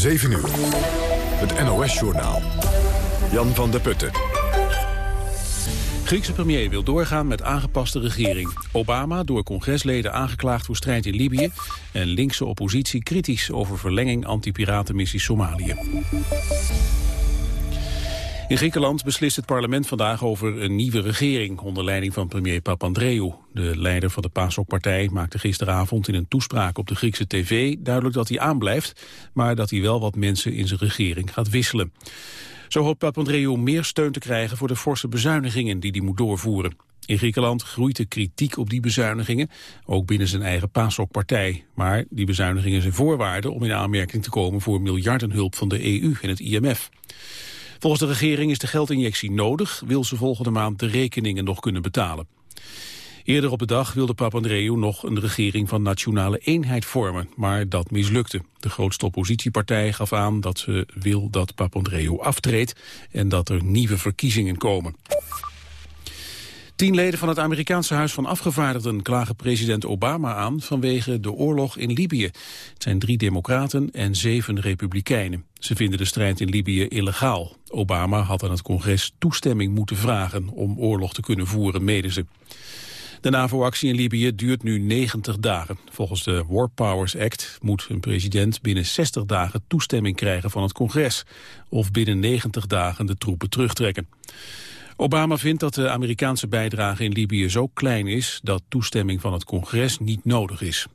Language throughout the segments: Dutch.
7 uur. Het NOS-journaal. Jan van der Putten. Griekse premier wil doorgaan met aangepaste regering. Obama door congresleden aangeklaagd voor strijd in Libië... en linkse oppositie kritisch over verlenging anti-piratenmissie Somalië. In Griekenland beslist het parlement vandaag over een nieuwe regering onder leiding van premier Papandreou. De leider van de PASOK-partij maakte gisteravond in een toespraak op de Griekse tv duidelijk dat hij aanblijft, maar dat hij wel wat mensen in zijn regering gaat wisselen. Zo hoopt Papandreou meer steun te krijgen voor de forse bezuinigingen die hij moet doorvoeren. In Griekenland groeit de kritiek op die bezuinigingen, ook binnen zijn eigen PASOK-partij. Maar die bezuinigingen zijn voorwaarden om in aanmerking te komen voor miljardenhulp van de EU en het IMF. Volgens de regering is de geldinjectie nodig, wil ze volgende maand de rekeningen nog kunnen betalen. Eerder op de dag wilde Papandreou nog een regering van nationale eenheid vormen, maar dat mislukte. De grootste oppositiepartij gaf aan dat ze wil dat Papandreou aftreedt en dat er nieuwe verkiezingen komen. Tien leden van het Amerikaanse Huis van Afgevaardigden klagen president Obama aan vanwege de oorlog in Libië. Het zijn drie democraten en zeven republikeinen. Ze vinden de strijd in Libië illegaal. Obama had aan het congres toestemming moeten vragen om oorlog te kunnen voeren, mede ze. De NAVO-actie in Libië duurt nu 90 dagen. Volgens de War Powers Act moet een president binnen 60 dagen toestemming krijgen van het congres. Of binnen 90 dagen de troepen terugtrekken. Obama vindt dat de Amerikaanse bijdrage in Libië zo klein is dat toestemming van het congres niet nodig is.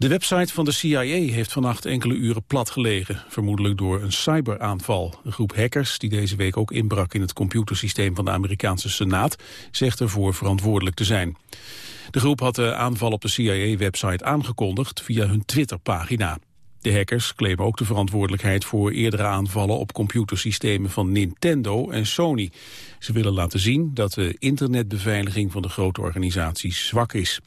De website van de CIA heeft vannacht enkele uren platgelegen, vermoedelijk door een cyberaanval. Een groep hackers, die deze week ook inbrak in het computersysteem van de Amerikaanse Senaat, zegt ervoor verantwoordelijk te zijn. De groep had de aanval op de CIA-website aangekondigd via hun Twitterpagina. De hackers claimen ook de verantwoordelijkheid voor eerdere aanvallen op computersystemen van Nintendo en Sony. Ze willen laten zien dat de internetbeveiliging van de grote organisaties zwak is.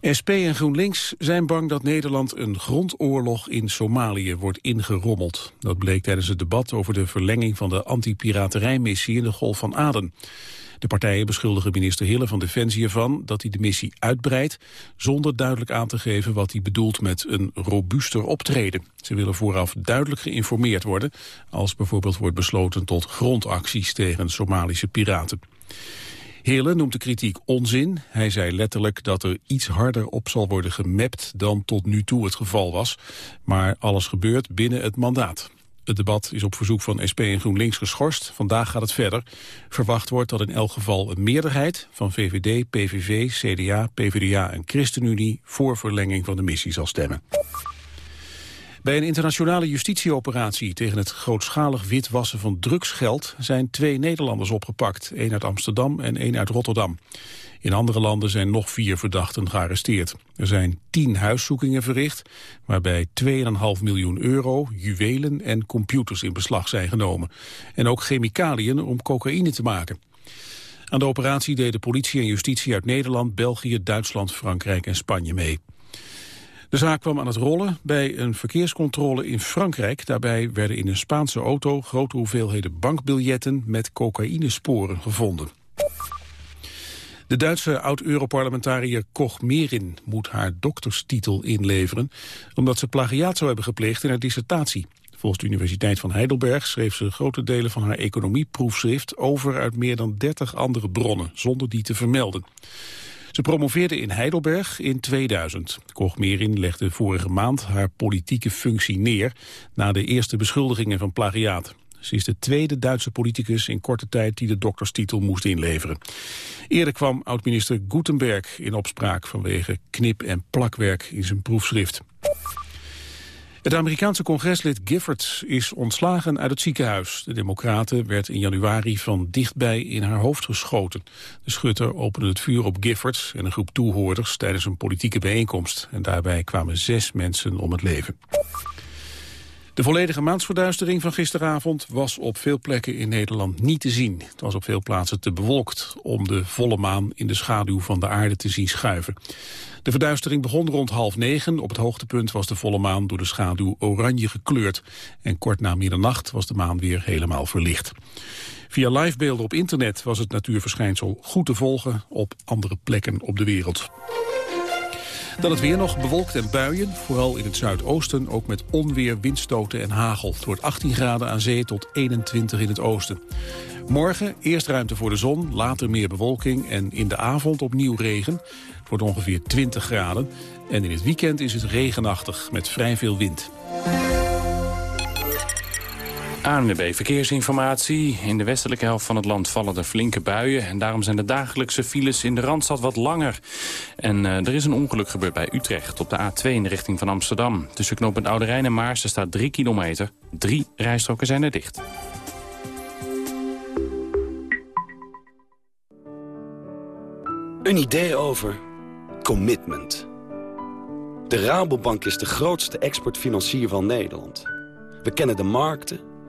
SP en GroenLinks zijn bang dat Nederland een grondoorlog in Somalië wordt ingerommeld. Dat bleek tijdens het debat over de verlenging van de anti-piraterijmissie in de Golf van Aden. De partijen beschuldigen minister Hille van Defensie ervan dat hij de missie uitbreidt, zonder duidelijk aan te geven wat hij bedoelt met een robuuster optreden. Ze willen vooraf duidelijk geïnformeerd worden, als bijvoorbeeld wordt besloten tot grondacties tegen Somalische piraten. Hille noemt de kritiek onzin. Hij zei letterlijk dat er iets harder op zal worden gemapt dan tot nu toe het geval was. Maar alles gebeurt binnen het mandaat. Het debat is op verzoek van SP en GroenLinks geschorst. Vandaag gaat het verder. Verwacht wordt dat in elk geval een meerderheid van VVD, PVV, CDA, PvdA en ChristenUnie voor verlenging van de missie zal stemmen. Bij een internationale justitieoperatie tegen het grootschalig witwassen van drugsgeld zijn twee Nederlanders opgepakt, één uit Amsterdam en één uit Rotterdam. In andere landen zijn nog vier verdachten gearresteerd. Er zijn tien huiszoekingen verricht, waarbij 2,5 miljoen euro, juwelen en computers in beslag zijn genomen. En ook chemicaliën om cocaïne te maken. Aan de operatie deden politie en justitie uit Nederland, België, Duitsland, Frankrijk en Spanje mee. De zaak kwam aan het rollen bij een verkeerscontrole in Frankrijk. Daarbij werden in een Spaanse auto grote hoeveelheden bankbiljetten met cocaïnesporen gevonden. De Duitse oud-Europarlementariër Koch Merin moet haar dokterstitel inleveren... omdat ze plagiaat zou hebben gepleegd in haar dissertatie. Volgens de Universiteit van Heidelberg schreef ze grote delen van haar economieproefschrift over uit meer dan 30 andere bronnen, zonder die te vermelden. Ze promoveerde in Heidelberg in 2000. Koch-Merin legde vorige maand haar politieke functie neer... na de eerste beschuldigingen van plagiaat. Ze is de tweede Duitse politicus in korte tijd die de dokterstitel moest inleveren. Eerder kwam oud-minister Gutenberg in opspraak vanwege knip- en plakwerk in zijn proefschrift. Het Amerikaanse congreslid Giffords is ontslagen uit het ziekenhuis. De democraten werd in januari van dichtbij in haar hoofd geschoten. De schutter opende het vuur op Giffords en een groep toehoorders tijdens een politieke bijeenkomst. En daarbij kwamen zes mensen om het leven. De volledige maansverduistering van gisteravond was op veel plekken in Nederland niet te zien. Het was op veel plaatsen te bewolkt om de volle maan in de schaduw van de aarde te zien schuiven. De verduistering begon rond half negen. Op het hoogtepunt was de volle maan door de schaduw oranje gekleurd. En kort na middernacht was de maan weer helemaal verlicht. Via livebeelden op internet was het natuurverschijnsel goed te volgen op andere plekken op de wereld. Dan het weer nog bewolkt en buien. Vooral in het zuidoosten ook met onweer, windstoten en hagel. Het wordt 18 graden aan zee tot 21 in het oosten. Morgen eerst ruimte voor de zon, later meer bewolking... en in de avond opnieuw regen. Het wordt ongeveer 20 graden. En in het weekend is het regenachtig met vrij veel wind. ANWB Verkeersinformatie. In de westelijke helft van het land vallen er flinke buien... en daarom zijn de dagelijkse files in de Randstad wat langer. En uh, er is een ongeluk gebeurd bij Utrecht op de A2 in de richting van Amsterdam. Tussen knooppunt Oude Rijn en Maarsen staat 3 kilometer. Drie rijstroken zijn er dicht. Een idee over commitment. De Rabobank is de grootste exportfinancier van Nederland. We kennen de markten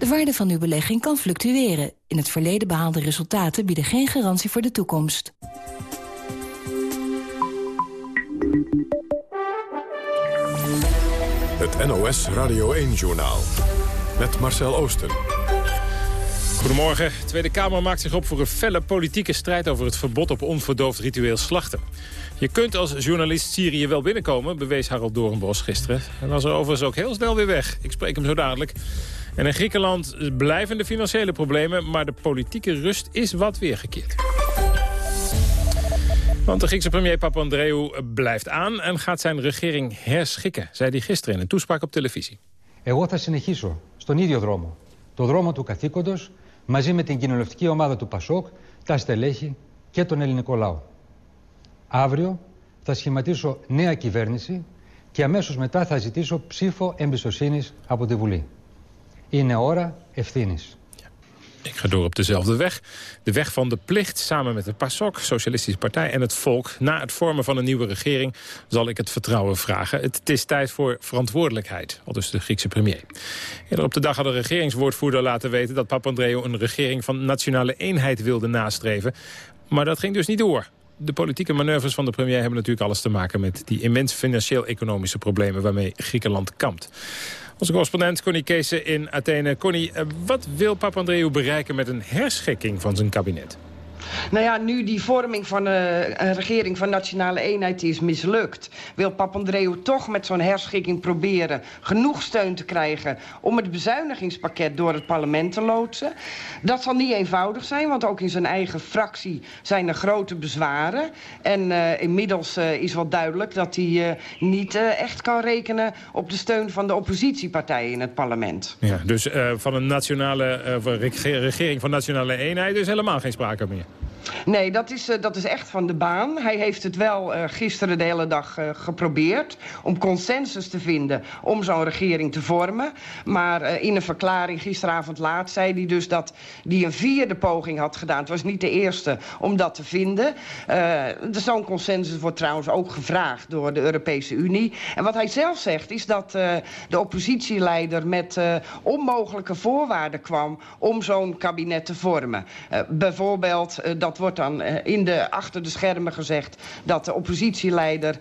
De waarde van uw belegging kan fluctueren. In het verleden behaalde resultaten bieden geen garantie voor de toekomst. Het NOS Radio 1-journaal. Met Marcel Oosten. Goedemorgen. De Tweede Kamer maakt zich op voor een felle politieke strijd... over het verbod op onverdoofd ritueel slachten. Je kunt als journalist Syrië wel binnenkomen, bewees Harold Doornbos gisteren. En was er overigens ook heel snel weer weg. Ik spreek hem zo dadelijk. En in Griekenland blijven de financiële problemen... maar de politieke rust is wat weergekeerd. Want de Griekse premier Papandreou blijft aan... en gaat zijn regering herschikken, zei hij gisteren in een toespraak op televisie. Εγώ θα συνεχίσω στον ίδιο δρόμο. Το δρόμο του καθήκοντος μαζί με την κοινοβουλευτική ομάδα του ΠΑΣΟΚ, τα στελέχη και τον ελληνικό λαό. Αύριο θα σχηματίσω νέα κυβέρνηση και αμέσως μετά θα ζητήσω ψήφο εμπιστοσύνης από τη Βουλή. Είναι ώρα ευθύνης. Ik ga door op dezelfde weg. De weg van de plicht samen met de PASOK, Socialistische Partij en het volk. Na het vormen van een nieuwe regering zal ik het vertrouwen vragen. Het is tijd voor verantwoordelijkheid, al dus de Griekse premier. Eerder op de dag had de regeringswoordvoerder laten weten... dat Papandreou een regering van nationale eenheid wilde nastreven. Maar dat ging dus niet door de politieke manoeuvres van de premier hebben natuurlijk alles te maken met die immens financieel-economische problemen waarmee Griekenland kampt. Onze correspondent Connie Kees in Athene. Connie, eh, wat wil Papandreou bereiken met een herschikking van zijn kabinet? Nou ja, nu die vorming van uh, een regering van nationale eenheid is mislukt... wil Papandreou toch met zo'n herschikking proberen... genoeg steun te krijgen om het bezuinigingspakket door het parlement te loodsen. Dat zal niet eenvoudig zijn, want ook in zijn eigen fractie zijn er grote bezwaren. En uh, inmiddels uh, is wel duidelijk dat hij niet echt kan rekenen... op de steun van de oppositiepartijen in het parlement. Ja, dus van een nationale regering van nationale eenheid is helemaal geen sprake meer. Nee, dat is, uh, dat is echt van de baan. Hij heeft het wel uh, gisteren de hele dag uh, geprobeerd... om consensus te vinden om zo'n regering te vormen. Maar in een verklaring gisteravond laat zei hij dus... dat hij een vierde poging had gedaan. Het was niet de eerste om dat te vinden. zo'n consensus wordt trouwens ook gevraagd door de Europese Unie. En wat hij zelf zegt is dat de oppositieleider... met onmogelijke voorwaarden kwam om zo'n kabinet te vormen. bijvoorbeeld dat dat wordt dan in de, achter de schermen gezegd... dat de oppositieleider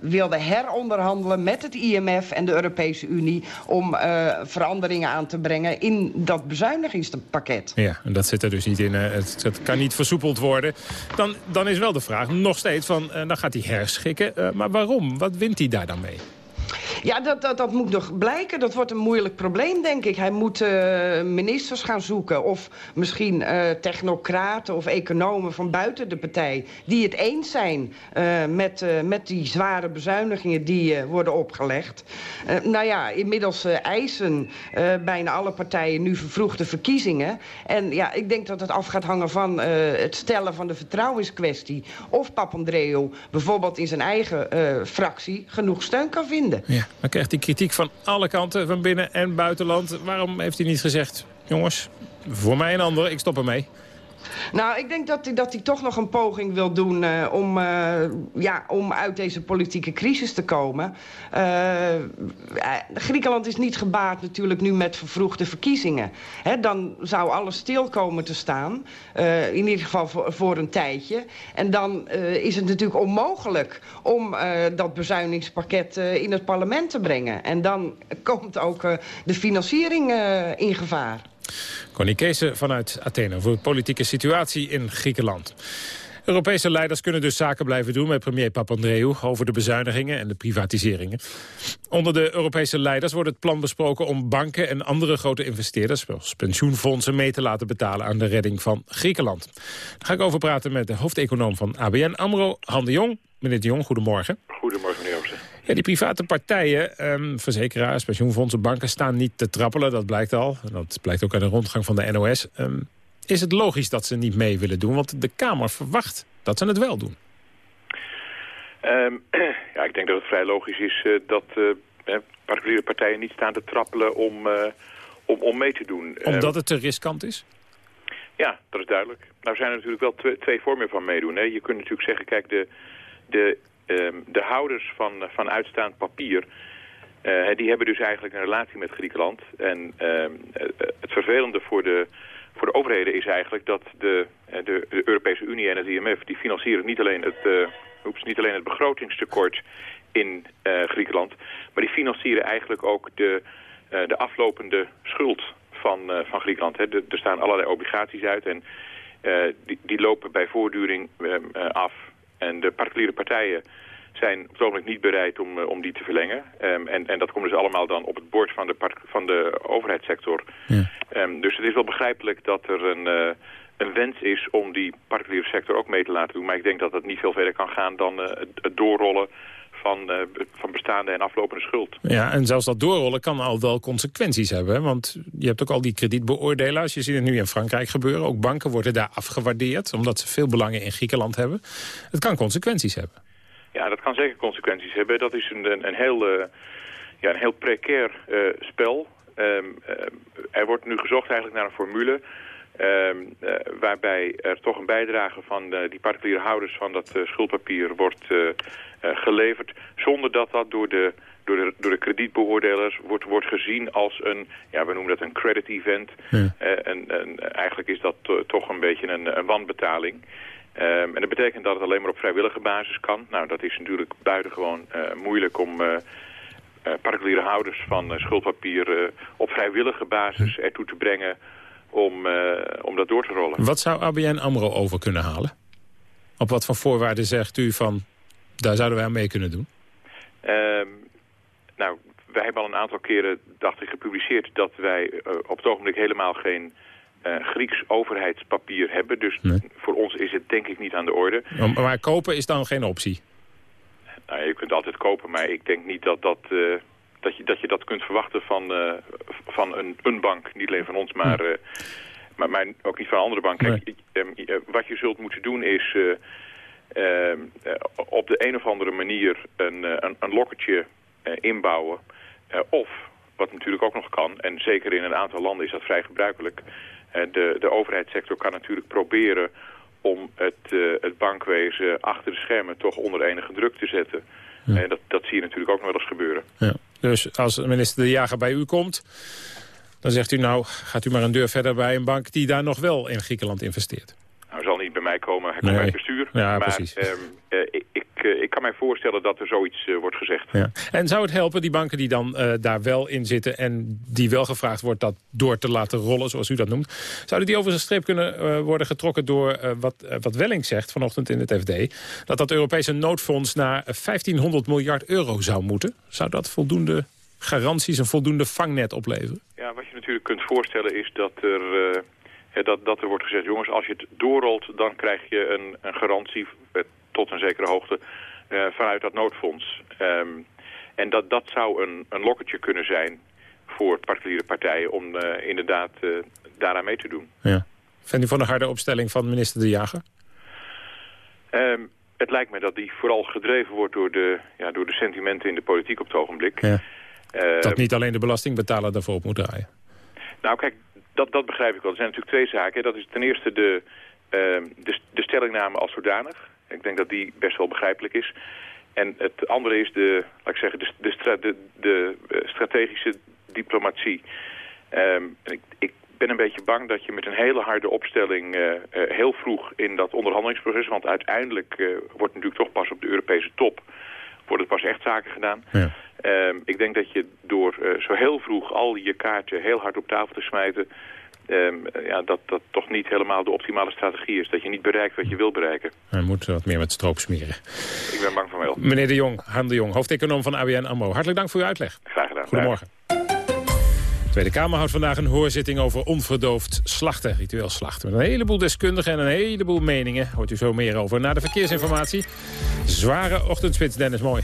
wilde heronderhandelen met het IMF en de Europese Unie... om veranderingen aan te brengen in dat bezuinigingspakket. Ja, en dat zit er dus niet in. Het, het, kan niet versoepeld worden. Dan, dan is wel de vraag nog steeds van, dan gaat hij herschikken. maar waarom? Wat wint hij daar dan mee? Ja, dat, dat, dat moet nog blijken. Dat wordt een moeilijk probleem, denk ik. Hij moet uh, ministers gaan zoeken. Of misschien uh, technocraten of economen van buiten de partij... die het eens zijn uh, met, met die zware bezuinigingen die worden opgelegd. nou ja, inmiddels eisen bijna alle partijen nu vervroegde verkiezingen. En ja, ik denk dat het af gaat hangen van het stellen van de vertrouwenskwestie... of Papandreou bijvoorbeeld in zijn eigen fractie genoeg steun kan vinden. Ja. Dan krijgt hij kritiek van alle kanten, van binnen- en buitenland. Waarom heeft hij niet gezegd, jongens, voor mij een ander, ik stop ermee? Nou, ik denk dat hij, dat hij toch nog een poging wil doen uh, om, uh, ja, om uit deze politieke crisis te komen. Uh, Griekenland is niet gebaat natuurlijk nu met vervroegde verkiezingen. He, dan zou alles stil komen te staan, in ieder geval voor, voor, een tijdje. En dan is het natuurlijk onmogelijk om dat bezuiningspakket in het parlement te brengen. En dan komt ook de financiering in gevaar. Connie Kees vanuit Athene voor de politieke situatie in Griekenland. Europese leiders kunnen dus zaken blijven doen met premier Papandreou... over de bezuinigingen en de privatiseringen. Onder de Europese leiders wordt het plan besproken om banken en andere grote investeerders... zoals pensioenfondsen mee te laten betalen aan de redding van Griekenland. Daar ga ik over praten met de hoofdeconoom van ABN AMRO, Han de Jong. Meneer de Jong, goedemorgen. Goedemorgen, meneer. Ja, die private partijen, um, verzekeraars, pensioenfondsen, banken... staan niet te trappelen, dat blijkt al. Dat blijkt ook uit de rondgang van de NOS. Um, is het logisch dat ze niet mee willen doen? Want de Kamer verwacht dat ze het wel doen. Um, ja, ik denk dat het vrij logisch is uh, dat uh, particuliere partijen niet staan te trappelen om, uh, om, om mee te doen. Omdat het te riskant is? Ja, dat is duidelijk. Nou zijn er natuurlijk wel twee, twee vormen van meedoen. Hè. Je kunt natuurlijk zeggen, kijk, de, de, de houders van, van uitstaand papier... Uh, die hebben dus eigenlijk een relatie met Griekenland. En uh, het vervelende voor de, voor de overheden is eigenlijk dat de, de, de Europese Unie en het IMF... die financieren niet alleen het, niet alleen het begrotingstekort in Griekenland... maar die financieren eigenlijk ook de, de aflopende schuld van, van Griekenland. Hè. Er staan allerlei obligaties uit en die, die lopen bij voortduring af... En de particuliere partijen zijn op het ogenblik niet bereid om, om die te verlengen. Um, en, en dat komt dus allemaal dan op het bord van de, van de overheidssector. Ja. Um, dus het is wel begrijpelijk dat er een, uh, een wens is om die particuliere sector ook mee te laten doen. Maar ik denk dat dat niet veel verder kan gaan dan uh, het doorrollen van, uh, van bestaande en aflopende schuld. Ja, en zelfs dat doorrollen kan al wel consequenties hebben. Want je hebt ook al die kredietbeoordelaars. Je ziet het nu in Frankrijk gebeuren. Ook banken worden daar afgewaardeerd... omdat ze veel belangen in Griekenland hebben. Het kan consequenties hebben. Ja, dat kan zeker consequenties hebben. Dat is een, een, heel, uh, ja, een heel precair uh, spel. Um, uh, er wordt nu gezocht eigenlijk naar een formule... Um, uh, waarbij er toch een bijdrage van die particuliere houders van dat schuldpapier wordt geleverd... zonder dat dat door de, door de, door de kredietbeoordelers wordt, wordt gezien als een... ja, we noemen dat een credit event. Ja. en, en, eigenlijk is dat toch een beetje een, een wanbetaling... Um, en dat betekent dat het alleen maar op vrijwillige basis kan. Nou, dat is natuurlijk buitengewoon uh, moeilijk om uh, uh, particuliere houders van schuldpapier op vrijwillige basis ertoe te brengen om, om dat door te rollen. Wat zou ABN AMRO over kunnen halen? Op wat voor voorwaarden zegt u van, daar zouden wij aan mee kunnen doen? Um, nou, wij hebben al een aantal keren, dacht ik, gepubliceerd dat wij op het ogenblik helemaal geen uh, Grieks overheidspapier hebben. Dus nee. voor ons is het denk ik niet aan de orde. Maar kopen is dan geen optie? Nou, je kunt altijd kopen, maar ik denk niet dat, dat, uh, dat, je, dat je dat kunt verwachten van, uh, van een, een bank. Niet alleen van ons, maar, nee. maar, maar, ook niet van andere banken. Nee. wat je zult moeten doen is op de een of andere manier een, een, een lokkertje inbouwen. of, wat natuurlijk ook nog kan, en zeker in een aantal landen is dat vrij gebruikelijk... De, de overheidssector kan natuurlijk proberen om het, het bankwezen achter de schermen toch onder enige druk te zetten. Ja. En dat, dat zie je natuurlijk ook nog wel eens gebeuren. Ja. Dus als minister De Jager bij u komt, dan zegt u nou, gaat u maar een deur verder bij een bank die daar nog wel in Griekenland investeert. Nou, zal niet bij mij komen. Hij komt Nee. bij het bestuur. Ja, maar precies. ehm, eh, ik, ik, eh, ik kan mij voorstellen dat er zoiets eh, wordt gezegd. Ja. En zou het helpen, die banken die dan daar wel in zitten... en die wel gevraagd wordt dat door te laten rollen, zoals u dat noemt... zouden die over zijn streep kunnen worden getrokken door wat, wat Welling zegt vanochtend in het FD... dat dat Europese noodfonds naar 1500 miljard euro zou moeten? Zou dat voldoende garanties, een voldoende vangnet opleveren? Ja, wat je natuurlijk kunt voorstellen is dat er, dat, dat er wordt gezegd... jongens, als je het doorrolt, dan krijg je een, een garantie eh, tot een zekere hoogte eh, vanuit dat noodfonds. Ehm, en dat, dat zou een, een kunnen zijn voor particuliere partijen om eh, inderdaad daaraan mee te doen. Ja. Vindt u van de harde opstelling van minister De Jager? Ehm, het lijkt me dat die vooral gedreven wordt door de, ja, door de sentimenten in de politiek op het ogenblik. Ja. Ehm, Dat niet alleen de belastingbetaler daarvoor op moet draaien. Nou kijk, dat, dat begrijp ik wel. Er zijn natuurlijk twee zaken. Dat is ten eerste de, ehm, de, de stellingname als zodanig. Ik denk dat die best wel begrijpelijk is. En het andere is de, laat ik zeggen, de, de, de, eh, strategische diplomatie. Ehm, ik, ik ben een beetje bang dat je met een hele harde opstelling eh, eh, heel vroeg in dat onderhandelingsproces, want uiteindelijk eh, wordt natuurlijk toch pas op de Europese top, worden pas echt zaken gedaan. Ja. Ehm, ik denk dat je door eh, zo heel vroeg al je kaarten heel hard op tafel te smijten... ehm, eh, ja, dat dat toch niet helemaal de optimale strategie is. Dat je niet bereikt wat je wil bereiken. Hij moet wat meer met stroop smeren. Ik ben bang van wel. Meneer De Jong, Han De Jong, hoofdeconoom van ABN AMRO. Hartelijk dank voor uw uitleg. Graag gedaan. Goedemorgen. De Tweede Kamer houdt vandaag een hoorzitting over onverdoofd slachten, ritueel slachten. Met een heleboel deskundigen en een heleboel meningen. Hoort u zo meer over. Na de verkeersinformatie, zware ochtendspits, Dennis Mooi.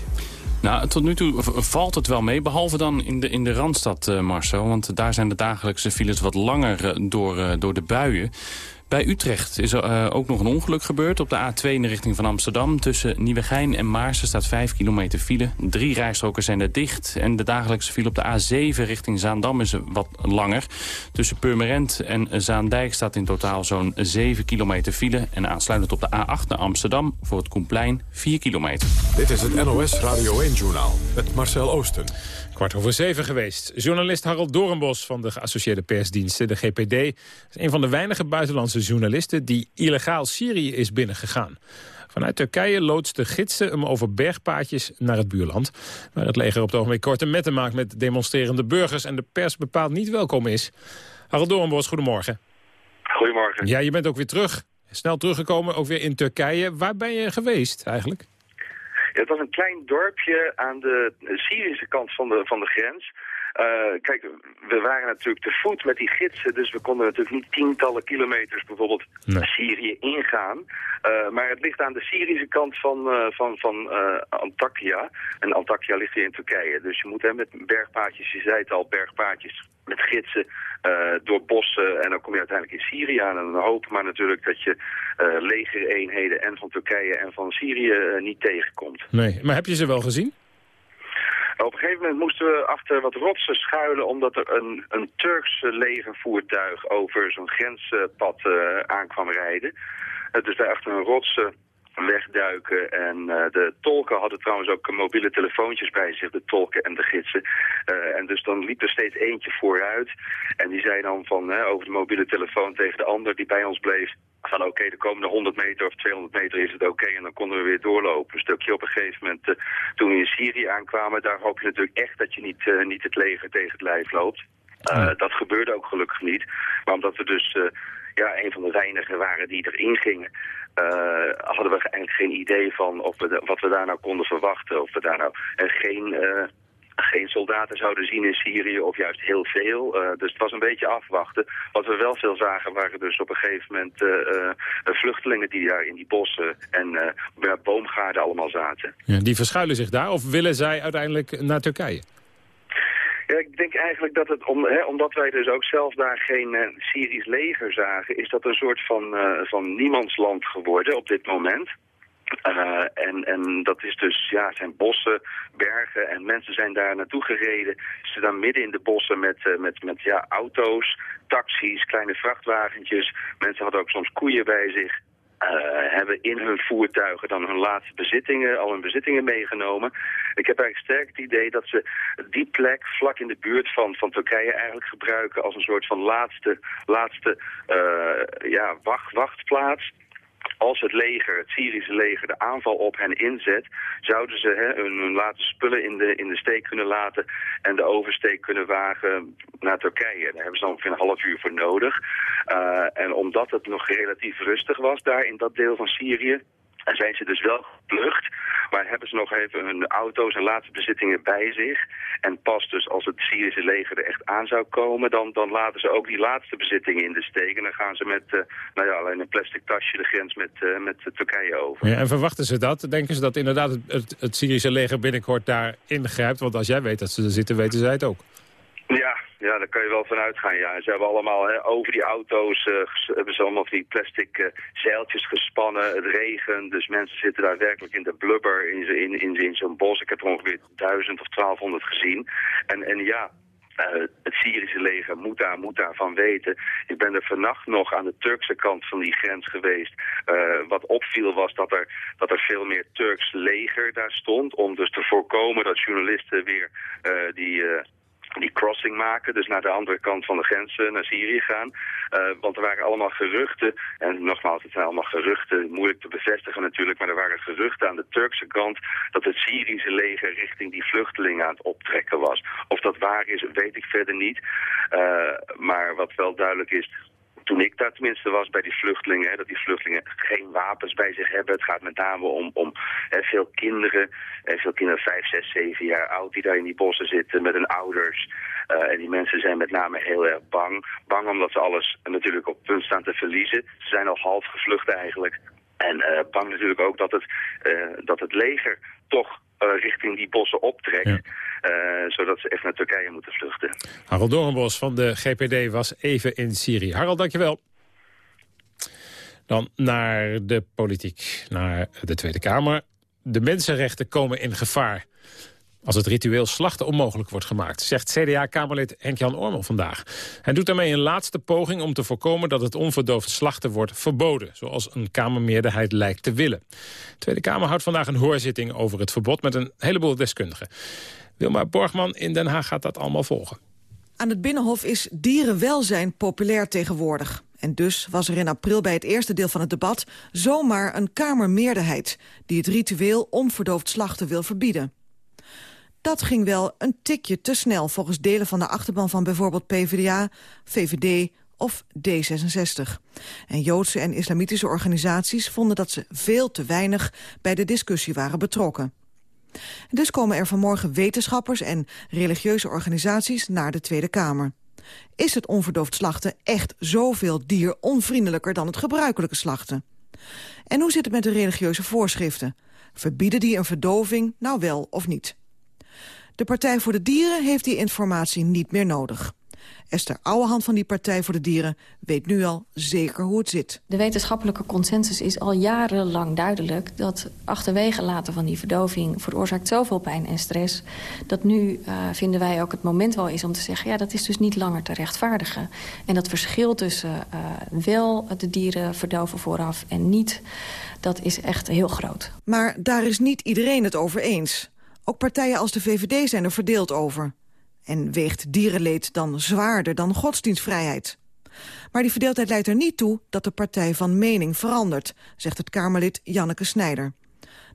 Nou, tot nu toe valt het wel mee, behalve dan in de, in de Randstad, eh, Marcel. Want daar zijn de dagelijkse files wat langer eh, door, eh, door de buien. Bij Utrecht is er eh, ook nog een ongeluk gebeurd. Op de A2 in de richting van Amsterdam. Tussen Nieuwegein en Maarsen staat 5 kilometer file. Drie rijstroken zijn er dicht. En de dagelijkse file op de A7 richting Zaandam is wat langer. Tussen Purmerend en Zaandijk staat in totaal zo'n 7 kilometer file. En aansluitend op de A8 naar Amsterdam voor het Koenplein 4 kilometer. Dit is het NOS Radio 1-journaal met Marcel Oosten. Kwart over zeven geweest. Journalist Harold Doornbos van de geassocieerde persdiensten, de GPD... is een van de weinige buitenlandse journalisten... die illegaal Syrië is binnengegaan. Vanuit Turkije loodste gidsen hem over bergpaadjes naar het buurland... waar het leger op het ogenblik korte metten maakt met demonstrerende burgers... en de pers bepaald niet welkom is. Harold Doornbos, goedemorgen. Goedemorgen. Ja, je bent ook weer terug. Snel teruggekomen, ook weer in Turkije. Waar ben je geweest eigenlijk? Het was een klein dorpje aan de Syrische kant van de, van de grens. Eh, kijk, we waren natuurlijk te voet met die gidsen, dus we konden natuurlijk niet tientallen kilometers bijvoorbeeld Nee. Syrië ingaan. Eh, maar het ligt aan de Syrische kant van, eh, van, van Antakya. En Antakya ligt hier in Turkije. Dus je moet hè, met bergpaadjes, je zei het al, bergpaadjes met gidsen door bossen. En dan kom je uiteindelijk in Syrië aan. En dan hopen maar natuurlijk dat je legereenheden en van Turkije en van Syrië niet tegenkomt. Nee, maar heb je ze wel gezien? Op een gegeven moment moesten we achter wat rotsen schuilen... omdat er een, een Turks legervoertuig over zo'n grenspad eh, aankwam rijden. Uh, dus daar achter een rotsen wegduiken. En uh, de tolken hadden trouwens ook mobiele telefoontjes bij zich, de tolken en de gidsen. Uh, en dus dan liep er steeds eentje vooruit. En die zei dan van, over de mobiele telefoon tegen de ander die bij ons bleef... van oké, de komende 100 meter of 200 meter is het oké. En dan konden we weer doorlopen. Een stukje op een gegeven moment, uh, toen we in Syrië aankwamen... daar hoop je natuurlijk echt dat je niet, niet het leger tegen het lijf loopt. Uh, dat gebeurde ook gelukkig niet. Maar omdat we dus uh, ja, een van de weinigen waren die erin gingen... Uh, hadden we eigenlijk geen idee van of we de, wat we daar nou konden verwachten. Of we daar nou geen, geen soldaten zouden zien in Syrië of juist heel veel. dus het was een beetje afwachten. Wat we wel veel zagen waren dus op een gegeven moment vluchtelingen die daar in die bossen en boomgaarden allemaal zaten. Ja, die verschuilen zich daar of willen zij uiteindelijk naar Turkije? Ja, ik denk eigenlijk dat het, om, hè, omdat wij dus ook zelf daar geen uh, Syrisch leger zagen, is dat een soort van, uh, van niemandsland geworden op dit moment. Uh, en, en dat is dus, ja, zijn bossen, bergen en mensen zijn daar naartoe gereden. Ze staan midden in de bossen met, met, met ja, auto's, taxis, kleine vrachtwagentjes. Mensen hadden ook soms koeien bij zich. Uh, hebben in hun voertuigen dan hun laatste bezittingen, al hun bezittingen meegenomen. Ik heb eigenlijk sterk het idee dat ze die plek vlak in de buurt van, van Turkije eigenlijk gebruiken als een soort van laatste, laatste uh, ja, wacht, wachtplaats als het leger, het Syrische leger, de aanval op hen inzet, zouden ze hè, hun, laten spullen in de, in de steek kunnen laten en de oversteek kunnen wagen naar Turkije. Daar hebben ze dan ongeveer een half uur voor nodig. Uh, en omdat het nog relatief rustig was daar in dat deel van Syrië, en zijn ze dus wel gevlucht, maar hebben ze nog even hun auto's en laatste bezittingen bij zich. En pas dus als het Syrische leger er echt aan zou komen, dan, dan laten ze ook die laatste bezittingen in de steek. En dan gaan ze met uh, nou ja, alleen een plastic tasje de grens met, uh, met Turkije over. Ja, en verwachten ze dat? Denken ze dat inderdaad het, het, het Syrische leger binnenkort daar ingrijpt? Want als jij weet dat ze er zitten, weten zij het ook. Ja, ja, daar kan je wel van uitgaan. Ja. Ze hebben allemaal hè, over die auto's uh, hebben ze allemaal die plastic uh, zeiltjes gespannen. Het regen, dus mensen zitten daar werkelijk in de blubber in, in, in, zo'n bos. Ik heb er ongeveer 1000 of 1200 gezien. En, en ja, uh, het Syrische leger moet, daar, moet daarvan weten. Ik ben er vannacht nog aan de Turkse kant van die grens geweest. Wat opviel was dat er, dat er veel meer Turks leger daar stond... om dus te voorkomen dat journalisten weer die die crossing maken, dus naar de andere kant van de grens naar Syrië gaan. Uh, want er waren allemaal geruchten, en nogmaals, het zijn allemaal geruchten, moeilijk te bevestigen natuurlijk, maar er waren geruchten aan de Turkse kant dat het Syrische leger richting die vluchtelingen aan het optrekken was. Of dat waar is, weet ik verder niet. Uh, maar wat wel duidelijk is, toen ik tenminste was bij die vluchtelingen, hè, dat die vluchtelingen geen wapens bij zich hebben. Het gaat met name om, om hè, veel kinderen, hè, veel kinderen vijf, zes, zeven jaar oud die daar in die bossen zitten met hun ouders. Uh, en die mensen zijn met name heel erg bang. Bang omdat ze alles natuurlijk op punt staan te verliezen. Ze zijn al half gevlucht eigenlijk. En uh, bang natuurlijk ook dat het, dat het leger toch richting die bossen optrekt. Ja. Uh, zodat ze echt naar Turkije moeten vluchten. Harald Doornbos van de GPD was even in Syrië. Harald, dankjewel. Dan naar de politiek, naar de Tweede Kamer. De mensenrechten komen in gevaar als het ritueel slachten onmogelijk wordt gemaakt, zegt CDA-Kamerlid Henk-Jan Ormel vandaag. Hij doet daarmee een laatste poging om te voorkomen dat het onverdoofd slachten wordt verboden, zoals een Kamermeerderheid lijkt te willen. De Tweede Kamer houdt vandaag een hoorzitting over het verbod met een heleboel deskundigen. Wilma Borgman in Den Haag gaat dat allemaal volgen. Aan het Binnenhof is dierenwelzijn populair tegenwoordig. En dus was er in april bij het eerste deel van het debat... zomaar een Kamermeerderheid die het ritueel onverdoofd slachten wil verbieden. Dat ging wel een tikje te snel volgens delen van de achterban van bijvoorbeeld PvdA, VVD of D66. En Joodse en islamitische organisaties vonden dat ze veel te weinig bij de discussie waren betrokken. Dus komen er vanmorgen wetenschappers en religieuze organisaties naar de Tweede Kamer. Is het onverdoofd slachten echt zoveel dieronvriendelijker dan het gebruikelijke slachten? En hoe zit het met de religieuze voorschriften? Verbieden die een verdoving nou wel of niet? De Partij voor de Dieren heeft die informatie niet meer nodig. Esther Ouwehand van die Partij voor de Dieren weet nu al zeker hoe het zit. De wetenschappelijke consensus is al jarenlang duidelijk... dat achterwege laten van die verdoving veroorzaakt zoveel pijn en stress... dat nu uh, vinden wij ook het moment wel is om te zeggen... ja, dat is dus niet langer te rechtvaardigen. En dat verschil tussen uh, wel de dieren verdoven vooraf en niet... dat is echt heel groot. Maar daar is niet iedereen het over eens. Ook partijen als de VVD zijn er verdeeld over. En weegt dierenleed dan zwaarder dan godsdienstvrijheid? Maar die verdeeldheid leidt er niet toe dat de partij van mening verandert, zegt het Kamerlid Janneke Snijder.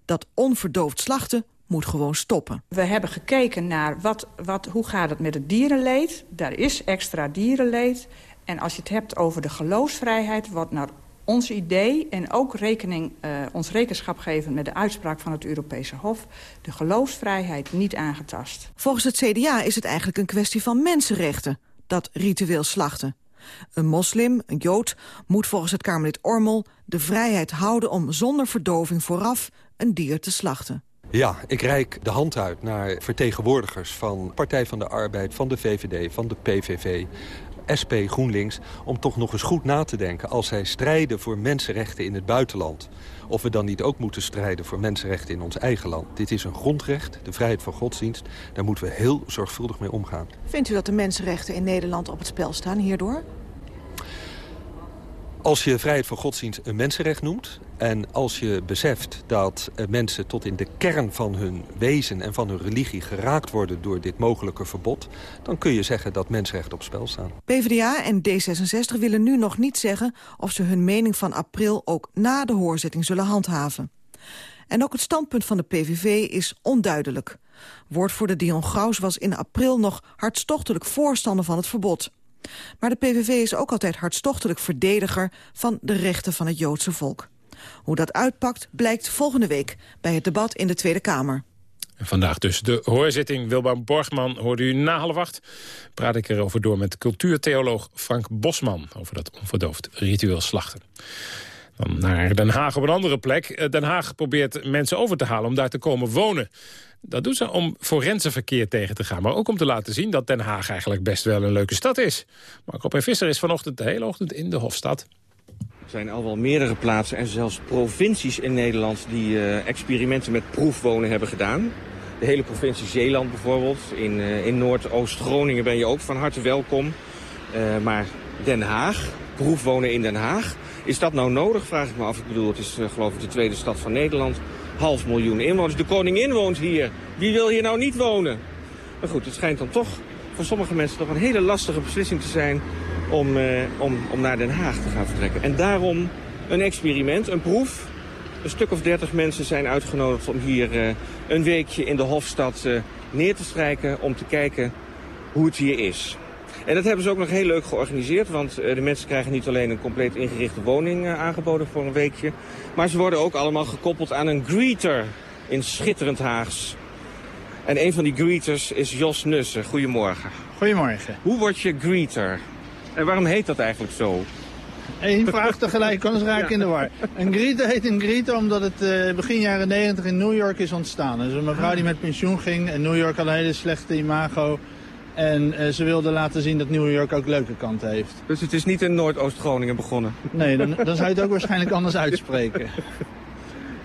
Dat onverdoofd slachten moet gewoon stoppen. We hebben gekeken naar wat, wat, hoe gaat het met het dierenleed. Daar is extra dierenleed. En als je het hebt over de geloofsvrijheid... wordt naar ons idee en ook rekening, uh, ons rekenschap geven met de uitspraak van het Europese Hof... de geloofsvrijheid niet aangetast. Volgens het CDA is het eigenlijk een kwestie van mensenrechten, dat ritueel slachten. Een moslim, een jood, moet volgens het Kamerlid Ormel de vrijheid houden om zonder verdoving vooraf een dier te slachten. Ja, ik reik de hand uit naar vertegenwoordigers van Partij van de Arbeid, van de VVD, van de PVV, SP GroenLinks... om toch nog eens goed na te denken als zij strijden voor mensenrechten in het buitenland. Of we dan niet ook moeten strijden voor mensenrechten in ons eigen land. Dit is een grondrecht, de vrijheid van godsdienst. Daar moeten we heel zorgvuldig mee omgaan. Vindt u dat de mensenrechten in Nederland op het spel staan hierdoor? Als je vrijheid van godsdienst een mensenrecht noemt... en als je beseft dat eh, mensen tot in de kern van hun wezen en van hun religie geraakt worden door dit mogelijke verbod... dan kun je zeggen dat mensenrechten op spel staan. PvdA en D66 willen nu nog niet zeggen of ze hun mening van april ook na de hoorzitting zullen handhaven. En ook het standpunt van de PVV is onduidelijk. Woordvoerder Dion Graus was in april nog hartstochtelijk voorstander van het verbod. Maar de PVV is ook altijd hartstochtelijk verdediger van de rechten van het Joodse volk. Hoe dat uitpakt blijkt volgende week bij het debat in de Tweede Kamer. Vandaag dus de hoorzitting. Wilbam Borgman hoorde u na half acht. Praat ik erover door met cultuurtheoloog Frank Bosman... over dat onverdoofd ritueel slachten. Dan naar Den Haag op een andere plek. Eh, Den Haag probeert mensen over te halen om daar te komen wonen. Dat doet ze om forensenverkeer tegen te gaan. Maar ook om te laten zien dat Den Haag eigenlijk best wel een leuke stad is. Marco P. Visser is vanochtend de hele ochtend in de Hofstad. Er zijn al wel meerdere plaatsen en zelfs provincies in Nederland... die uh, experimenten met proefwonen hebben gedaan. De hele provincie Zeeland bijvoorbeeld. In, uh, in Noordoost-Groningen ben je ook van harte welkom. Maar Den Haag, proefwonen in Den Haag... is dat nou nodig, vraag ik me af. Ik bedoel, het is geloof ik de tweede stad van Nederland half miljoen inwoners. De koningin woont hier. Wie wil hier nou niet wonen? Maar goed, het schijnt dan toch voor sommige mensen toch een hele lastige beslissing te zijn... om, eh, om, om naar Den Haag te gaan vertrekken. En daarom een experiment, een proef. Een stuk of dertig mensen zijn uitgenodigd om hier uh, een weekje in de Hofstad neer te strijken... om te kijken hoe het hier is. En dat hebben ze ook nog heel leuk georganiseerd, want uh, de mensen krijgen niet alleen een compleet ingerichte woning uh, aangeboden voor een weekje, maar ze worden ook allemaal gekoppeld aan een greeter in schitterend Haags. En een van die greeters is Jos Nussen. Goedemorgen. Goedemorgen. Hoe word je greeter? En waarom heet dat eigenlijk zo? Eén vraag tegelijk, anders raak ik in de war. Een greeter heet een greeter omdat het uh, begin jaren 90 in New York is ontstaan. Dus een mevrouw die met pensioen ging en New York had een hele slechte imago. En uh, ze wilde laten zien dat New York ook leuke kanten heeft. Dus het is niet in Noordoost-Groningen begonnen? Nee, dan, dan zou je het ook waarschijnlijk anders uitspreken.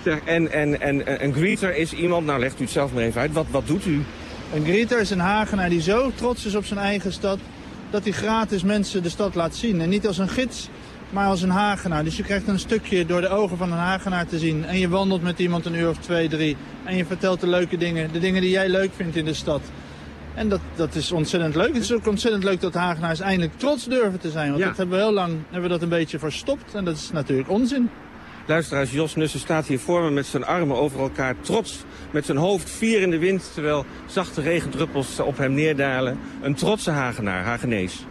Zeg, en, en, en een greeter is iemand, nou legt u het zelf maar even uit, wat, wat doet u? Een greeter is een Hagenaar die zo trots is op zijn eigen stad... dat hij gratis mensen de stad laat zien. En niet als een gids, maar als een Hagenaar. Dus je krijgt een stukje door de ogen van een Hagenaar te zien. En je wandelt met iemand een uur of twee, drie. En je vertelt de leuke dingen, de dingen die jij leuk vindt in de stad. En dat, dat is ontzettend leuk. Het is ook ontzettend leuk dat Hagenaars eindelijk trots durven te zijn. Want ja. dat hebben we heel lang hebben we dat een beetje verstopt. En dat is natuurlijk onzin. Luisteraars, Jos Nussen staat hier voor me met zijn armen over elkaar. Trots, met zijn hoofd vier in de wind. Terwijl zachte regendruppels op hem neerdalen. Een trotse Hagenaar, Hagenees.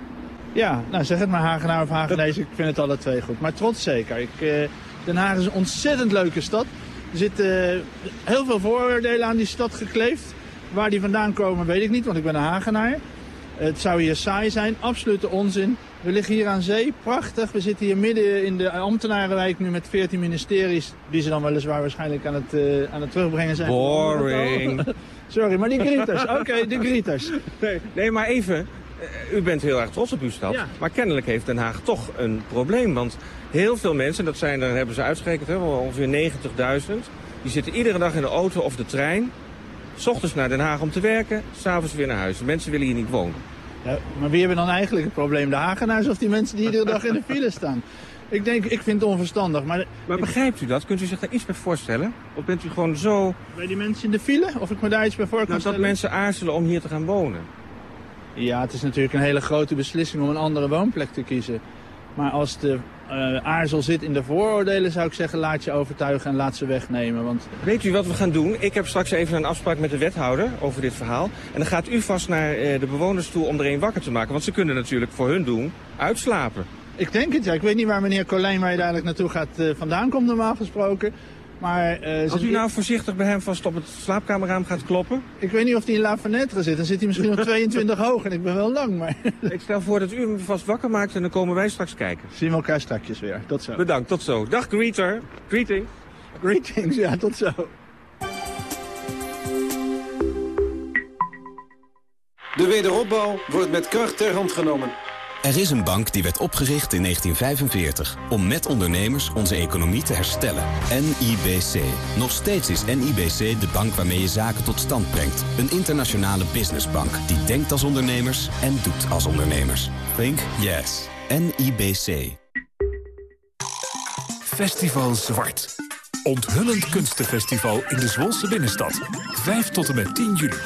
Ja, nou zeg het maar Hagenaar of Hagenees. Ik vind het alle twee goed. Maar trots zeker. Ik, uh, Den Haag is een ontzettend leuke stad. Er zitten uh, heel veel vooroordelen aan die stad gekleefd. Waar die vandaan komen weet ik niet, want ik ben een Hagenaar. Het zou hier saai zijn, absolute onzin. We liggen hier aan zee, prachtig. We zitten hier midden in de ambtenarenwijk nu met 14 ministeries... die ze dan weliswaar waarschijnlijk aan het, uh, aan het terugbrengen zijn. Boring. Sorry, maar die grieters. Oké, okay, de grieters. Nee, nee, maar even. U bent heel erg trots op uw stad. Ja. Maar kennelijk heeft Den Haag toch een probleem. Want heel veel mensen, dat zijn er, hebben ze uitgerekend, hè, ongeveer 90.000... die zitten iedere dag in de auto of de trein... S ochtends naar Den Haag om te werken, s'avonds weer naar huis. Mensen willen hier niet wonen. Ja, maar wie hebben dan eigenlijk het probleem? De Hagenaars of die mensen die iedere dag in de file staan? Ik denk, ik vind het onverstandig. Maar, maar begrijpt u dat? Kunt u zich daar iets bij voorstellen? Of bent u gewoon zo... Bij die mensen in de file? Of ik me daar iets bij voor kan nou, stellen? Dat mensen aarzelen om hier te gaan wonen. Ja, het is natuurlijk een hele grote beslissing om een andere woonplek te kiezen. Maar als de aarzel zit in de vooroordelen, zou ik zeggen, laat je overtuigen en laat ze wegnemen. Want... Weet u wat we gaan doen? Ik heb straks even een afspraak met de wethouder over dit verhaal. En dan gaat u vast naar uh, de bewoners toe om er een wakker te maken. Want ze kunnen natuurlijk voor hun doen uitslapen. Ik denk het, ja. Ik weet niet waar meneer Colijn, waar je dadelijk naartoe gaat, uh, vandaan komt normaal gesproken. Maar, uh, Als u nou voorzichtig bij hem vast op het slaapkamerraam gaat kloppen? Ik weet niet of hij in La Fenêtre zit. Dan zit hij misschien op 22 hoog en ik ben wel lang. Maar... ik stel voor dat u hem vast wakker maakt en dan komen wij straks kijken. Zien we elkaar straks weer. Tot zo. Bedankt, tot zo. Dag greeter. Greetings. Greetings, ja, tot zo. De wederopbouw wordt met kracht ter hand genomen. Er is een bank die werd opgericht in 1945 om met ondernemers onze economie te herstellen. NIBC. Nog steeds is NIBC de bank waarmee je zaken tot stand brengt. Een internationale businessbank die denkt als ondernemers en doet als ondernemers. Think yes. NIBC. Festival Zwart. Onthullend kunstenfestival in de Zwolse binnenstad. 5 tot en met 10 juli.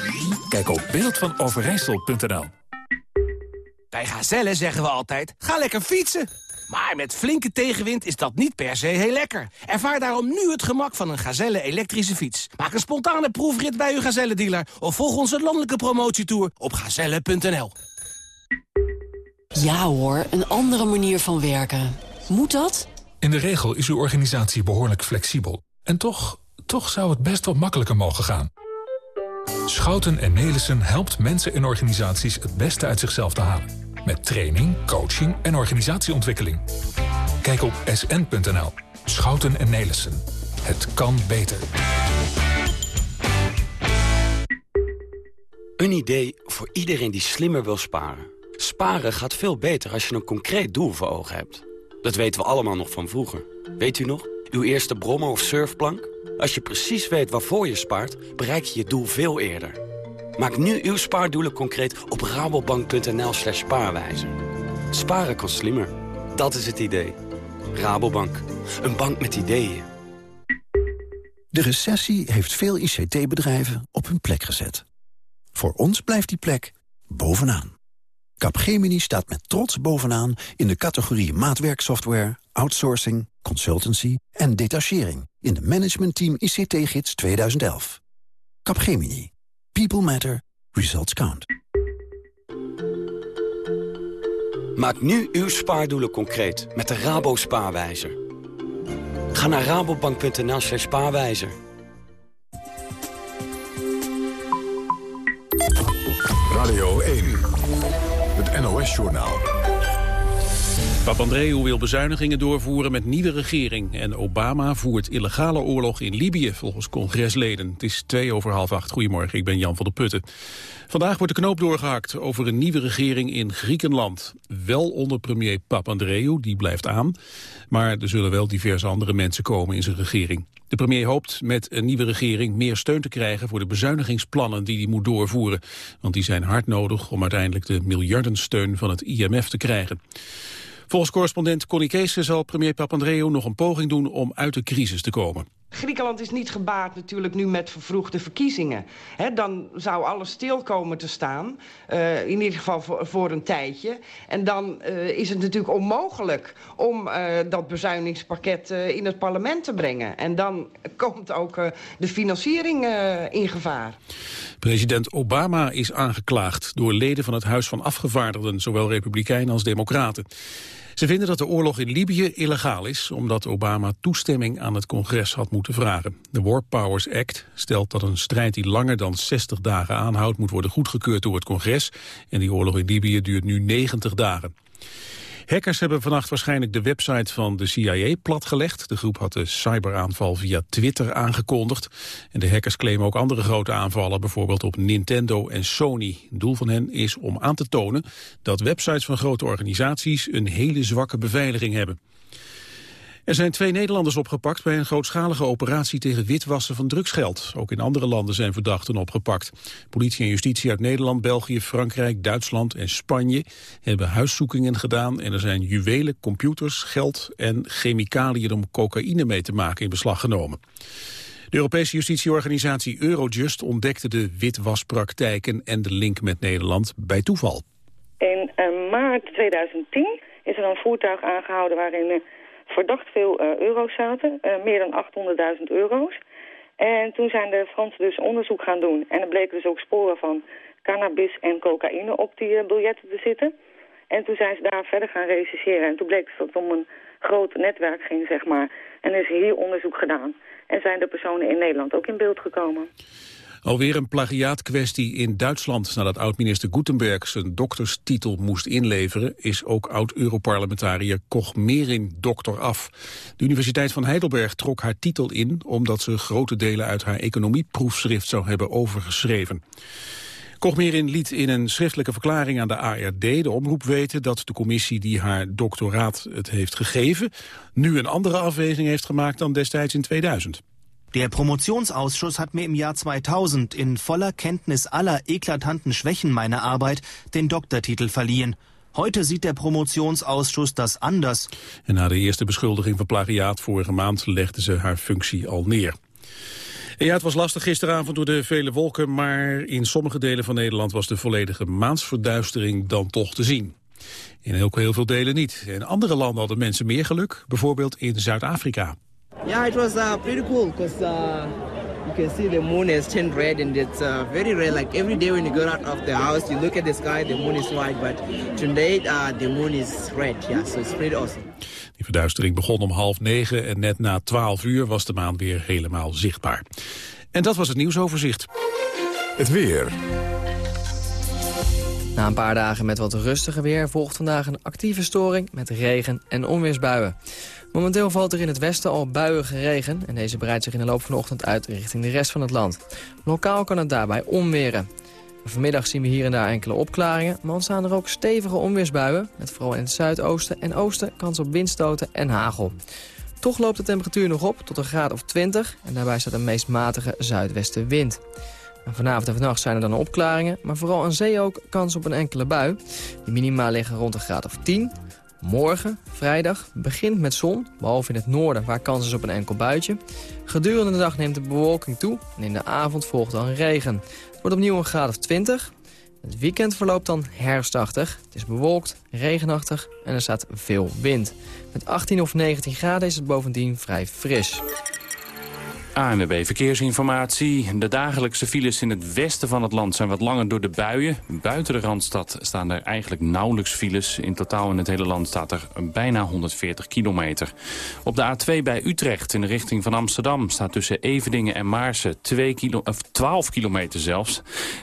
Kijk op beeldvanoverijssel.nl Bij Gazelle zeggen we altijd, ga lekker fietsen. Maar met flinke tegenwind is dat niet per se heel lekker. Ervaar daarom nu het gemak van een Gazelle elektrische fiets. Maak een spontane proefrit bij uw Gazelle-dealer... of volg onze landelijke promotietour op gazelle.nl. Ja hoor, een andere manier van werken. Moet dat? In de regel is uw organisatie behoorlijk flexibel. En toch, toch zou het best wat makkelijker mogen gaan. Schouten en Nelissen helpt mensen en organisaties het beste uit zichzelf te halen. Met training, coaching en organisatieontwikkeling. Kijk op sn.nl. Schouten en Nelissen. Het kan beter. Een idee voor iedereen die slimmer wil sparen. Sparen gaat veel beter als je een concreet doel voor ogen hebt. Dat weten we allemaal nog van vroeger. Weet u nog? Uw eerste brommer of surfplank? Als je precies weet waarvoor je spaart, bereik je je doel veel eerder. Maak nu uw spaardoelen concreet op rabobank.nl slash spaarwijzer. Sparen kan slimmer. Dat is het idee. Rabobank. Een bank met ideeën. De recessie heeft veel ICT-bedrijven op hun plek gezet. Voor ons blijft die plek bovenaan. Capgemini staat met trots bovenaan in de categorie maatwerksoftware, outsourcing, consultancy en detachering in de Management Team ICT-gids 2011. Capgemini. People matter. Results count. Maak nu uw spaardoelen concreet met de Rabo Spaarwijzer. Ga naar rabobank.nl slash spaarwijzer. Radio 1. Het NOS-journaal. Papandreou wil bezuinigingen doorvoeren met nieuwe regering. En Obama voert illegale oorlog in Libië, volgens congresleden. Het is twee over half acht. Goedemorgen, ik ben Jan van der Putten. Vandaag wordt de knoop doorgehakt over een nieuwe regering in Griekenland. Wel onder premier Papandreou, die blijft aan. Maar er zullen wel diverse andere mensen komen in zijn regering. De premier hoopt met een nieuwe regering meer steun te krijgen voor de bezuinigingsplannen die hij moet doorvoeren. Want die zijn hard nodig om uiteindelijk de miljardensteun van het IMF te krijgen. Volgens correspondent Connie Kees zal premier Papandreou nog een poging doen om uit de crisis te komen. Griekenland is niet gebaat natuurlijk nu met vervroegde verkiezingen. He, dan zou alles stil komen te staan, uh, in ieder geval voor, voor een tijdje. En dan uh, is het natuurlijk onmogelijk om uh, dat bezuinigingspakket in het parlement te brengen. En dan komt ook de financiering in gevaar. President Obama is aangeklaagd door leden van het Huis van Afgevaardigden, zowel republikeinen als democraten. Ze vinden dat de oorlog in Libië illegaal is... omdat Obama toestemming aan het congres had moeten vragen. De War Powers Act stelt dat een strijd die langer dan 60 dagen aanhoudt... moet worden goedgekeurd door het congres. En die oorlog in Libië duurt nu 90 dagen. Hackers hebben vannacht waarschijnlijk de website van de CIA platgelegd. De groep had de cyberaanval via Twitter aangekondigd. En de hackers claimen ook andere grote aanvallen, bijvoorbeeld op Nintendo en Sony. Doel van hen is om aan te tonen dat websites van grote organisaties een hele zwakke beveiliging hebben. Er zijn twee Nederlanders opgepakt bij een grootschalige operatie tegen witwassen van drugsgeld. Ook in andere landen zijn verdachten opgepakt. Politie en justitie uit Nederland, België, Frankrijk, Duitsland en Spanje hebben huiszoekingen gedaan en er zijn juwelen, computers, geld en chemicaliën om cocaïne mee te maken in beslag genomen. De Europese justitieorganisatie Eurojust ontdekte de witwaspraktijken en de link met Nederland bij toeval. In uh, maart 2010 is er een voertuig aangehouden waarin uh, verdacht veel uh, euro's zaten, uh, meer dan 800.000 euro's. En toen zijn de Fransen dus onderzoek gaan doen. En er bleken dus ook sporen van cannabis en cocaïne op die uh, biljetten te zitten. En toen zijn ze daar verder gaan rechercheren. En toen bleek dus dat het om een groot netwerk ging, zeg maar. En is hier onderzoek gedaan. En zijn de personen in Nederland ook in beeld gekomen. Alweer een plagiaatkwestie in Duitsland. Nadat oud-minister Gutenberg zijn dokterstitel moest inleveren... is ook oud-Europarlementariër Koch Merin dokter af. De Universiteit van Heidelberg trok haar titel in... omdat ze grote delen uit haar economieproefschrift zou hebben overgeschreven. Kochmerin liet in een schriftelijke verklaring aan de ARD, de omroep, weten dat de commissie die haar doctoraat het heeft gegeven, nu een andere afweging heeft gemaakt dan destijds in 2000. Der Promotionsausschuss hat mir im Jahr 2000 in voller Kenntnis aller eklatanten Schwächen meiner Arbeit den Doktortitel verliehen. Heute sieht der Promotionsausschuss das anders. En na de eerste beschuldiging van plagiaat vorige maand legde ze haar functie al neer. ja, het was lastig gisteravond door de vele wolken, maar in sommige delen van Nederland was de volledige maansverduistering dan toch te zien. In heel veel delen niet. In andere landen hadden mensen meer geluk, bijvoorbeeld in Zuid-Afrika. Yeah, it was uh, pretty cool because uh, you can see the moon has turned red and it's uh, very rare. Like every day when you go out of the house, you look at the sky, the moon is white, but today uh, the moon is red. Yeah, so it's pretty awesome. Die verduistering begon om half negen en net na twaalf uur was de maan weer helemaal zichtbaar. En dat was het nieuwsoverzicht. Het weer. Na een paar dagen met wat rustiger weer volgt vandaag een actieve storing met regen en onweersbuien. Momenteel valt er in het westen al buiige regen en deze breidt zich in de loop van de ochtend uit richting de rest van het land. Lokaal kan het daarbij onweren. Vanmiddag zien we hier en daar enkele opklaringen, maar ontstaan er ook stevige onweersbuien, met vooral in het zuidoosten en oosten kans op windstoten en hagel. Toch loopt de temperatuur nog op tot een graad of 20 en daarbij staat een meest matige zuidwestenwind. vanavond en vannacht zijn er dan opklaringen, maar vooral aan zee ook kans op een enkele bui. De minima liggen rond een graad of 10. Morgen, vrijdag, begint met zon, behalve in het noorden waar kans is op een enkel buitje. Gedurende de dag neemt de bewolking toe en in de avond volgt dan regen. Het wordt opnieuw een graad of 20. Het weekend verloopt dan herfstachtig. Het is bewolkt, regenachtig en er staat veel wind. Met 18 of 19 graden is het bovendien vrij fris. ANWB Verkeersinformatie. De dagelijkse files in het westen van het land zijn wat langer door de buien. Buiten de Randstad staan er eigenlijk nauwelijks files. In totaal in het hele land staat er bijna 140 kilometer. Op de A2 bij Utrecht in de richting van Amsterdam... staat tussen Evedingen en Maarsen 2 kilo, of 12 kilometer zelfs.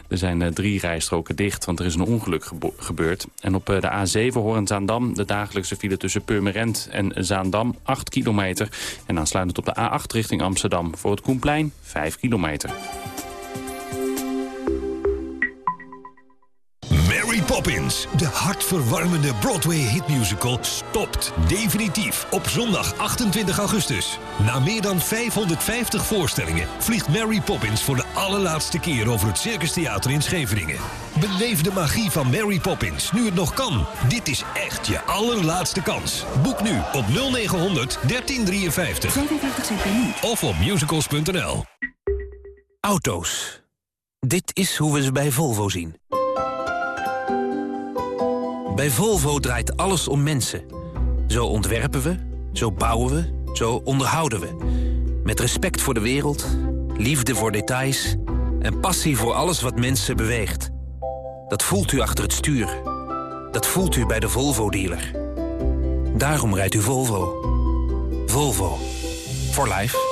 Er zijn eh, drie rijstroken dicht, want er is een ongeluk gebeurd. En op eh, de A7 Horen-Zaandam de dagelijkse file tussen Purmerend en Zaandam 8 kilometer. En aansluitend op de A8 richting Amsterdam voor het Koenplein 5 kilometer. Poppins, de hartverwarmende Broadway-hitmusical, stopt definitief op zondag 28 augustus. Na meer dan 550 voorstellingen vliegt Mary Poppins voor de allerlaatste keer over het Circus Theater in Scheveningen. Beleef de magie van Mary Poppins, nu het nog kan. Dit is echt je allerlaatste kans. Boek nu op 0900 1353. Of op musicals.nl. Auto's. Dit is hoe we ze bij Volvo zien. Bij Volvo draait alles om mensen. Zo ontwerpen we, zo bouwen we, zo onderhouden we. Met respect voor de wereld, liefde voor details... en passie voor alles wat mensen beweegt. Dat voelt u achter het stuur. Dat voelt u bij de Volvo-dealer. Daarom rijdt u Volvo. Volvo. For life.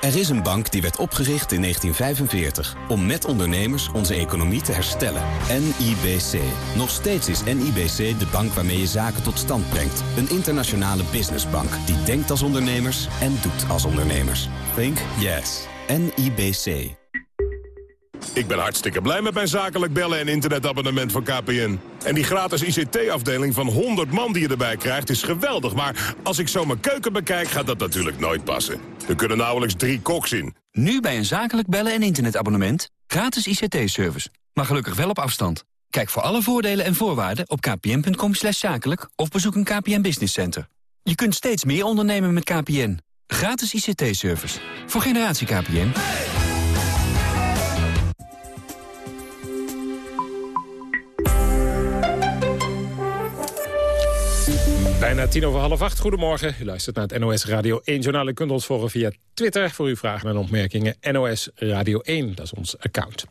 Er is een bank die werd opgericht in 1945 om met ondernemers onze economie te herstellen. NIBC. Nog steeds is NIBC de bank waarmee je zaken tot stand brengt. Een internationale businessbank die denkt als ondernemers en doet als ondernemers. Think yes. NIBC. Ik ben hartstikke blij met mijn zakelijk bellen en internetabonnement van KPN. En die gratis ICT-afdeling van 100 man die je erbij krijgt is geweldig. Maar als ik zo mijn keuken bekijk, gaat dat natuurlijk nooit passen. Er kunnen nauwelijks drie koks in. Nu bij een zakelijk bellen en internetabonnement. Gratis ICT-service. Maar gelukkig wel op afstand. Kijk voor alle voordelen en voorwaarden op kpn.com zakelijk... of bezoek een KPN Business Center. Je kunt steeds meer ondernemen met KPN. Gratis ICT-service. Voor generatie KPN. Bijna tien over half acht. Goedemorgen. U luistert naar het NOS Radio 1 journaal. U kunt ons volgen via Twitter voor uw vragen en opmerkingen. NOS Radio 1, dat is ons account.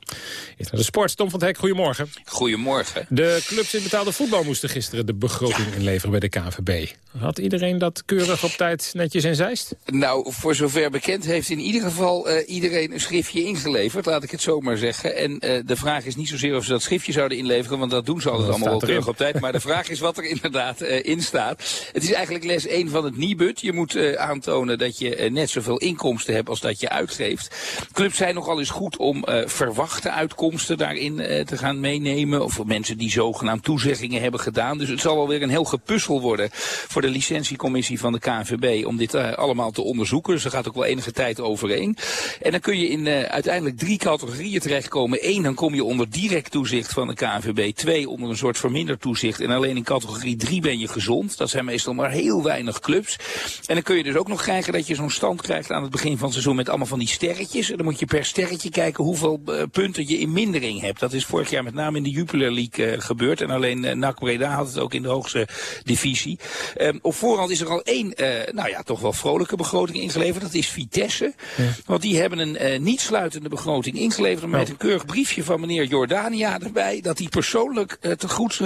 Eerst naar de sport. Tom van het Hek, goedemorgen. Goedemorgen. De clubs in betaalde voetbal moesten gisteren de begroting inleveren bij de KNVB. Had iedereen dat keurig op tijd netjes in Zeist? Nou, voor zover bekend heeft in ieder geval uh, iedereen een schriftje ingeleverd, laat ik het zo maar zeggen. En uh, de vraag is niet zozeer of ze dat schriftje zouden inleveren, want dat doen ze altijd allemaal wel keurig op tijd. Maar de vraag is wat er inderdaad uh, in staat. Het is eigenlijk les 1 van het Nibud. Je moet uh, aantonen dat je uh, net zoveel inkomsten hebt als dat je uitgeeft. Clubs zijn nogal eens goed om uh, verwachte uitkomsten daarin te gaan meenemen. Of mensen die zogenaamd toezeggingen hebben gedaan. Dus het zal wel weer een heel gepuzzel worden voor de licentiecommissie van de KNVB om dit allemaal te onderzoeken. Dus er gaat ook wel enige tijd overheen. En dan kun je in uiteindelijk drie categorieën terechtkomen. Eén, dan kom je onder direct toezicht van de KNVB. Twee, onder een soort verminderd toezicht. En alleen in categorie drie ben je gezond. Dat zijn meestal maar heel weinig clubs. En dan kun je dus ook nog krijgen dat je zo'n stand krijgt aan het begin van het seizoen met allemaal van die sterretjes. En dan moet je per sterretje kijken hoeveel uh, punten je in mindering hebt. Dat is vorig jaar met name in de Jupiler League uh, gebeurd. En alleen uh, NAC Breda had het ook in de hoogste divisie. Um, op voorhand is er al één, nou ja, toch wel vrolijke begroting ingeleverd. Dat is Vitesse. Ja. Want die hebben een niet sluitende begroting ingeleverd met oh. een keurig briefje van meneer Jordania erbij. Dat hij persoonlijk te goed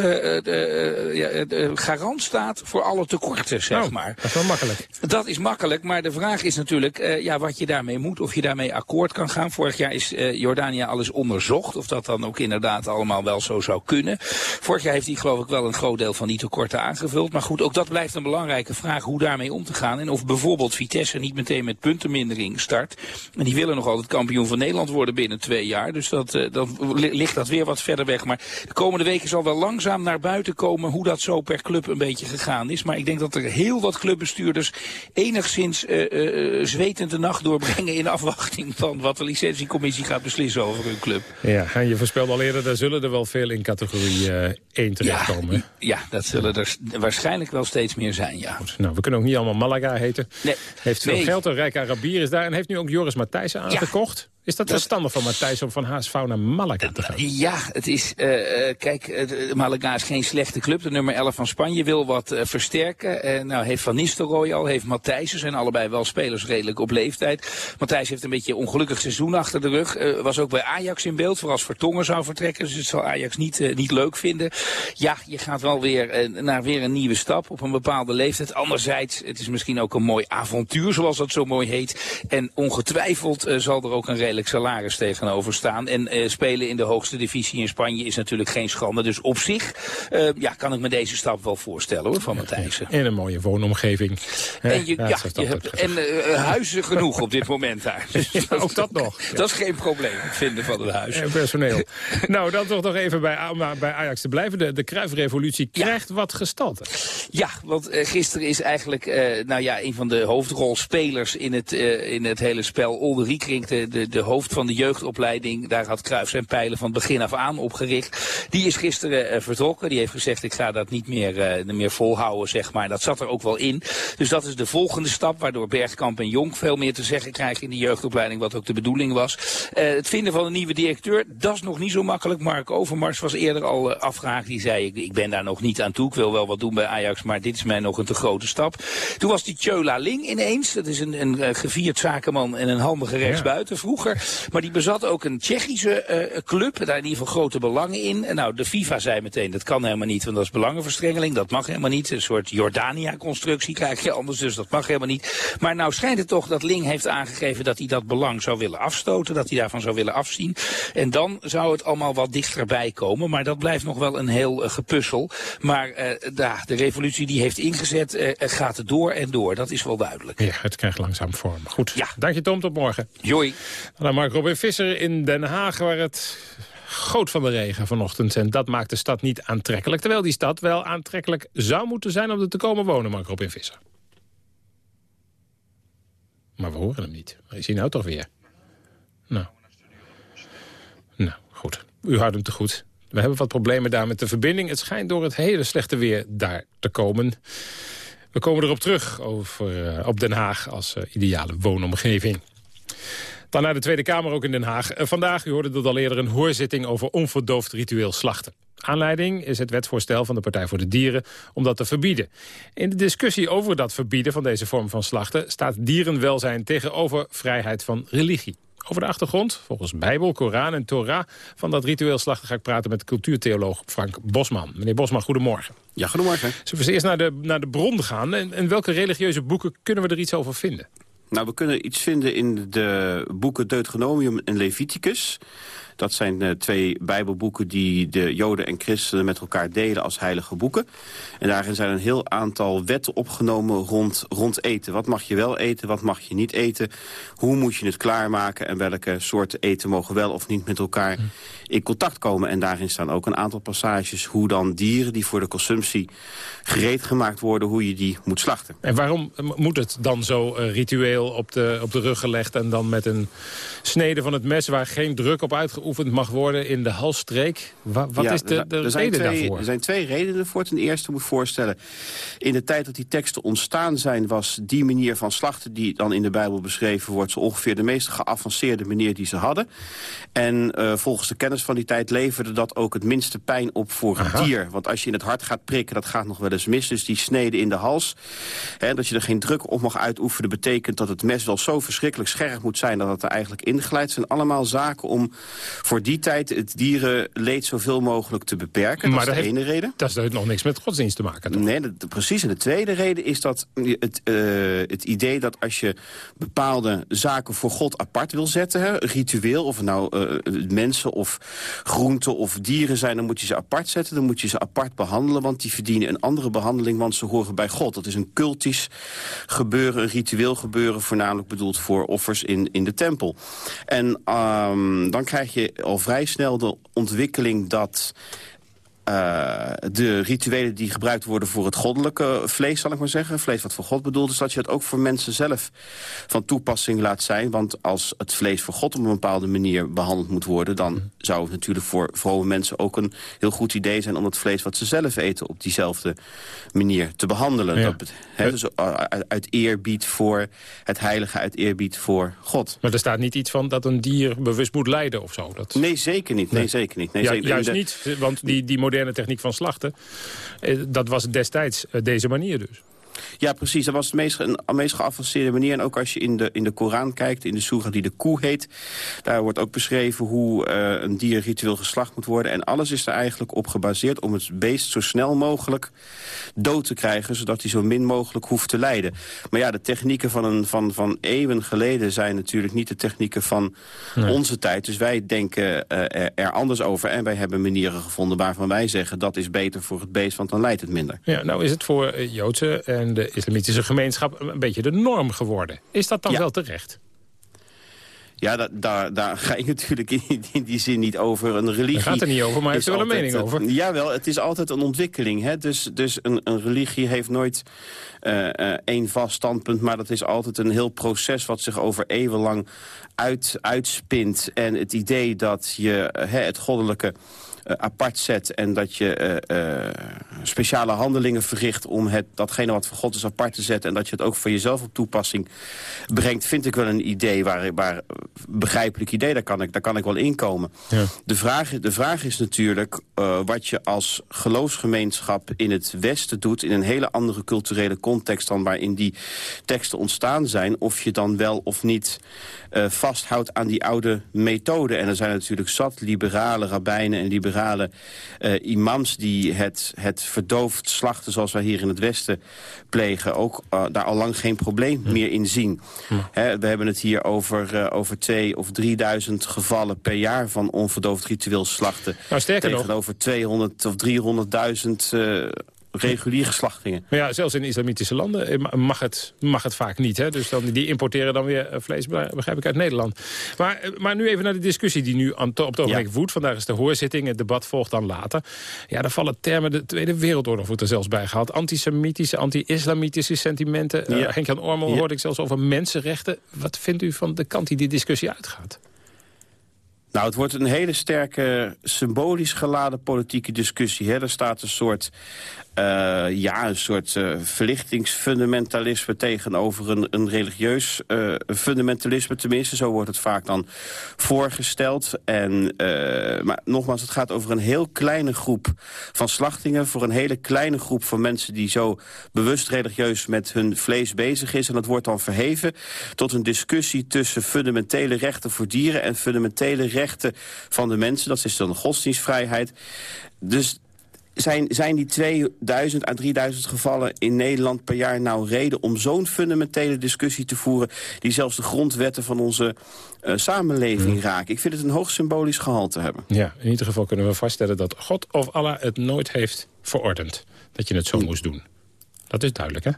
garant staat voor alle tekorten, zeg oh, maar. Dat is wel makkelijk. Dat is makkelijk, maar de vraag is natuurlijk uh, ja, wat je daarmee moet. Of je daarmee akkoord kan gaan. Vorig jaar is uh, Jordania alles onderzocht. Of dat dan ook inderdaad allemaal wel zo zou kunnen. Vorig jaar heeft hij geloof ik wel een groot deel van die tekorten aangevuld. Maar goed, ook dat blijft een belangrijke vraag hoe daarmee om te gaan. En of bijvoorbeeld Vitesse niet meteen met puntenmindering start. En die willen nog altijd kampioen van Nederland worden binnen twee jaar. Dus dat, uh, dan ligt dat weer wat verder weg. Maar de komende weken zal wel langzaam naar buiten komen hoe dat zo per club een beetje gegaan is. Maar ik denk dat er heel wat clubbestuurders enigszins uh, uh, zwetend de nacht doorbrengen in afwachting van wat de licentiecommissie gaat beslissen over hun club. Ja, en je voorspelde al eerder, daar zullen er wel veel in categorie uh, 1 terechtkomen. Ja, ja, dat zullen er waarschijnlijk wel steeds meer zijn, ja. Goed, nou, we kunnen ook niet allemaal Malaga heten. Nee. Heeft veel nee. geld, een rijke Arabier is daar en heeft nu ook Joris Matthijssen aangekocht. Ja. Is dat, dat verstandig van Matthijs om van HSV naar Malaga te gaan? Ja, het is, uh, kijk, uh, Malaga is geen slechte club. De nummer 11 van Spanje wil wat uh, versterken. Nou, heeft Van Nistelrooy al, heeft Matthijs. Ze zijn allebei wel spelers redelijk op leeftijd. Matthijs heeft een beetje een ongelukkig seizoen achter de rug. Was ook bij Ajax in beeld, voor als Vertongen zou vertrekken. Dus het zal Ajax niet, niet leuk vinden. Ja, je gaat wel weer naar weer een nieuwe stap op een bepaalde leeftijd. Anderzijds, het is misschien ook een mooi avontuur, zoals dat zo mooi heet. En ongetwijfeld zal er ook een redelijk salaris tegenover staan. En uh, spelen in de hoogste divisie in Spanje is natuurlijk geen schande. Dus op zich uh, ja, kan ik me deze stap wel voorstellen hoor, van Matthijssen. In een mooie woonomgeving. En, je, ja, ja je hebt, en uh, huizen genoeg op dit moment daar. Dus ja, dat, ook dat nog. Dat is geen probleem, het vinden van het huis. En personeel. nou, dan toch nog even bij, bij Ajax te blijven. De, de Kruifrevolutie krijgt wat gestalte. Ja, want gisteren is eigenlijk nou ja, een van de hoofdrolspelers in het, in het hele spel. Ulrich Rink, de, de, de hoofd van de jeugdopleiding. Daar had Cruijff zijn pijlen van begin af aan opgericht. Die is gisteren uh, vertrokken. Die heeft gezegd, ik ga dat niet meer, uh, meer volhouden, zeg maar. Dat zat er ook wel in. Dus dat is de volgende stap, waardoor Bergkamp en Jonk veel meer te zeggen krijgen in de jeugdopleiding, wat ook de bedoeling was. Uh, het vinden van een nieuwe directeur, dat is nog niet zo makkelijk. Mark Overmars was eerder al afgehaakt. Die zei, ik, ik ben daar nog niet aan toe. Ik wil wel wat doen bij Ajax, maar dit is mij nog een te grote stap. Toen was die Tjöla Ling ineens. Dat is een, een gevierd zakenman en een handige rechtsbuiten. Vroeger maar die bezat ook een Tsjechische uh, club. Daar in ieder geval grote belangen in. En nou, de FIFA zei meteen, dat kan helemaal niet, want dat is belangenverstrengeling. Dat mag helemaal niet. Een soort Jordania-constructie krijg je anders, dus dat mag helemaal niet. Maar nou schijnt het toch dat Ling heeft aangegeven dat hij dat belang zou willen afstoten. Dat hij daarvan zou willen afzien. En dan zou het allemaal wat dichterbij komen. Maar dat blijft nog wel een heel uh, gepuzzel. Maar uh, da, de revolutie die heeft ingezet, uh, gaat door en door. Dat is wel duidelijk. Ja, het krijgt langzaam vorm. Goed. Ja. Dank je Tom, tot morgen. Joi. Nou, Mark Robin Visser in Den Haag, waar het goot van de regen vanochtend. En dat maakt de stad niet aantrekkelijk. Terwijl die stad wel aantrekkelijk zou moeten zijn om er te komen wonen, Mark Robin Visser. Maar we horen hem niet. Waar is hij nou toch weer? Nou. Nou, goed. U houdt hem te goed. We hebben wat problemen daar met de verbinding. Het schijnt door het hele slechte weer daar te komen. We komen erop terug over, uh, op Den Haag als uh, ideale woonomgeving. Dan naar de Tweede Kamer ook in Den Haag. Vandaag, u hoorde het al eerder, een hoorzitting over onverdoofd ritueel slachten. Aanleiding is het wetsvoorstel van de Partij voor de Dieren om dat te verbieden. In de discussie over dat verbieden van deze vorm van slachten... staat dierenwelzijn tegenover vrijheid van religie. Over de achtergrond, volgens Bijbel, Koran en Torah... van dat ritueel slachten ga ik praten met cultuurtheoloog Frank Bosman. Meneer Bosman, goedemorgen. Ja, goedemorgen. Zullen we eerst naar de, naar de bron gaan? En, en welke religieuze boeken kunnen we er iets over vinden? Nou, we kunnen iets vinden in de boeken Deuteronomium en Leviticus. Dat zijn uh, twee bijbelboeken die de joden en christenen met elkaar delen als heilige boeken. En daarin zijn een heel aantal wetten opgenomen rond, rond eten. Wat mag je wel eten, wat mag je niet eten? Hoe moet je het klaarmaken en welke soorten eten mogen wel of niet met elkaar in contact komen? En daarin staan ook een aantal passages hoe dan dieren die voor de consumptie gereed gemaakt worden, hoe je die moet slachten. En waarom moet het dan zo uh, ritueel op de, op de rug gelegd en dan met een snede van het mes waar geen druk op uitgeoefend geoefend mag worden in de halsstreek. Wat, is de, de reden twee, daarvoor? Er zijn twee redenen voor. Ten eerste moet voorstellen, in de tijd dat die teksten ontstaan zijn... was die manier van slachten die dan in de Bijbel beschreven wordt... zo ongeveer de meest geavanceerde manier die ze hadden. En uh, volgens de kennis van die tijd leverde dat ook het minste pijn op voor Aha. dier. Want als je in het hart gaat prikken, dat gaat nog wel eens mis. Dus die snede in de hals, hè, dat je er geen druk op mag uitoefenen... betekent dat het mes wel zo verschrikkelijk scherp moet zijn... dat het er eigenlijk ingeleid zijn. Allemaal zaken om voor die tijd het dierenleed zoveel mogelijk te beperken. Maar dat is de heeft, ene reden. Dat heeft nog niks met godsdienst te maken. Toch? Nee, dat, precies. En de tweede reden is dat het, uh, het idee dat als je bepaalde zaken voor God apart wil zetten... Hè, ritueel, of het nou uh, mensen of groenten of dieren zijn... dan moet je ze apart zetten, dan moet je ze apart behandelen... want die verdienen een andere behandeling, want ze horen bij God. Dat is een cultisch gebeuren, een ritueel gebeuren... voornamelijk bedoeld voor offers in, in de tempel. En um, dan krijg je al vrij snel de ontwikkeling dat... Uh, de rituelen die gebruikt worden voor het goddelijke vlees, zal ik maar zeggen. Vlees wat voor God bedoeld is, dat je het ook voor mensen zelf van toepassing laat zijn. Want als het vlees voor God op een bepaalde manier behandeld moet worden... dan zou het natuurlijk voor vrome mensen ook een heel goed idee zijn... om het vlees wat ze zelf eten op diezelfde manier te behandelen. Ja. Dat, he, dus uh, uit eerbied voor het heilige, uit eerbied voor God. Maar er staat niet iets van dat een dier bewust moet lijden of zo? Dat... Nee, zeker niet. Nee, nee. zeker niet. Nee, ja, zeker. Juist de... niet, want die, die moderne techniek van slachten. Dat was destijds deze manier dus. Ja, precies. Dat was de meest, een meest geavanceerde manier. En ook als je in de, in de Koran kijkt, in de soera die de koe heet... daar wordt ook beschreven hoe uh, een dier ritueel geslacht moet worden. En alles is er eigenlijk op gebaseerd om het beest zo snel mogelijk dood te krijgen... zodat hij zo min mogelijk hoeft te lijden. Maar ja, de technieken van, een, van, van eeuwen geleden zijn natuurlijk niet de technieken van nee. onze tijd. Dus wij denken uh, er, er anders over. En wij hebben manieren gevonden waarvan wij zeggen... dat is beter voor het beest, want dan lijdt het minder. Ja, nou is het voor uh, De islamitische gemeenschap een beetje de norm geworden. Is dat dan ja. wel terecht? Ja, da, daar, daar ga ik natuurlijk in, in, die zin niet over een religie. Daar gaat er niet over, maar heeft er wel een mening over. Het, jawel, het is altijd een ontwikkeling. Hè? Dus, dus een, een religie heeft nooit uh, uh, één vast standpunt... maar dat is altijd een heel proces wat zich over eeuwenlang uit, uitspint. En het idee dat je uh, het goddelijke... Uh, apart zet en dat je uh, uh, speciale handelingen verricht om het, datgene wat voor God is apart te zetten en dat je het ook voor jezelf op toepassing brengt, vind ik wel een idee waar, waar begrijpelijk idee, daar kan ik, daar kan ik wel inkomen. Ja. De, vraag, de vraag is natuurlijk wat je als geloofsgemeenschap in het Westen doet in een hele andere culturele context dan waarin die teksten ontstaan zijn, of je dan wel of niet vasthoudt aan die oude methode. En er zijn natuurlijk zat liberale rabbijnen en liberale liberale uh, imams die het, het verdoofd slachten zoals wij hier in het Westen plegen... ook uh, daar al lang geen probleem hm. meer in zien. Hm. He, we hebben het hier over, uh, over twee of drieduizend gevallen per jaar van onverdoofd ritueel slachten. Nou, sterker tegenover nog. 200 of 300.000 reguliere slachtingen. Maar ja, zelfs in islamitische landen mag het, mag het vaak niet. Hè? Dus dan, die importeren dan weer vlees, begrijp ik, uit Nederland. Maar, maar nu even naar de discussie die nu aan op het ogenblik ja. woedt. Vandaag is de hoorzitting, het debat volgt dan later. Ja, daar vallen termen, de Tweede Wereldoorlog wordt er zelfs bij gehad. Antisemitische, anti-islamitische sentimenten. Ja. Uh, Henk-Jan Ormel ja. hoorde ik zelfs over mensenrechten. Wat vindt u van de kant die die discussie uitgaat? Nou, het wordt een hele sterke symbolisch geladen politieke discussie. Hè. Er staat een soort uh, ja, een soort uh, verlichtingsfundamentalisme tegenover een, een religieus uh, fundamentalisme. Tenminste, zo wordt het vaak dan voorgesteld. En, maar nogmaals, het gaat over een heel kleine groep van slachtingen... voor een hele kleine groep van mensen die zo bewust religieus met hun vlees bezig is. En dat wordt dan verheven tot een discussie tussen fundamentele rechten voor dieren... en fundamentele rechten van de mensen. Dat is dan godsdienstvrijheid. Dus zijn, zijn die 2000 à 3000 gevallen in Nederland per jaar nou reden om zo'n fundamentele discussie te voeren die zelfs de grondwetten van onze uh, samenleving raken? Ik vind het een hoog symbolisch gehalte hebben. Ja, in ieder geval kunnen we vaststellen dat God of Allah het nooit heeft verordend. Dat je het zo moest doen. Dat is duidelijk, hè?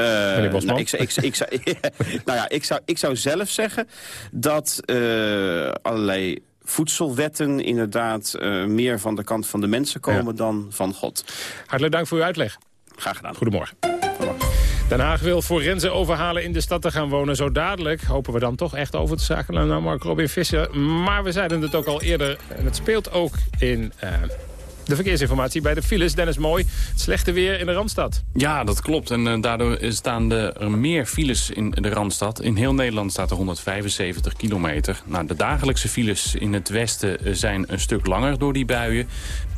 Uh, nou, ik, ik, ik, zou, nou ja, ik, zou, ik zou zelf zeggen dat uh, allerlei voedselwetten inderdaad uh, meer van de kant van de mensen komen dan van God. Hartelijk dank voor uw uitleg. Graag gedaan. Goedemorgen. Den Haag wil Forense overhalen in de stad te gaan wonen. Zo dadelijk hopen we dan toch echt over te schakelen naar Mark Robin Visser. Maar we zeiden het ook al eerder. En het speelt ook in de verkeersinformatie bij de files. Dennis Mooi, het slechte weer in de Randstad. Ja, dat klopt. En uh, daardoor staan er meer files in de Randstad. In heel Nederland staat er 175 kilometer. Nou, de dagelijkse files in het westen zijn een stuk langer door die buien.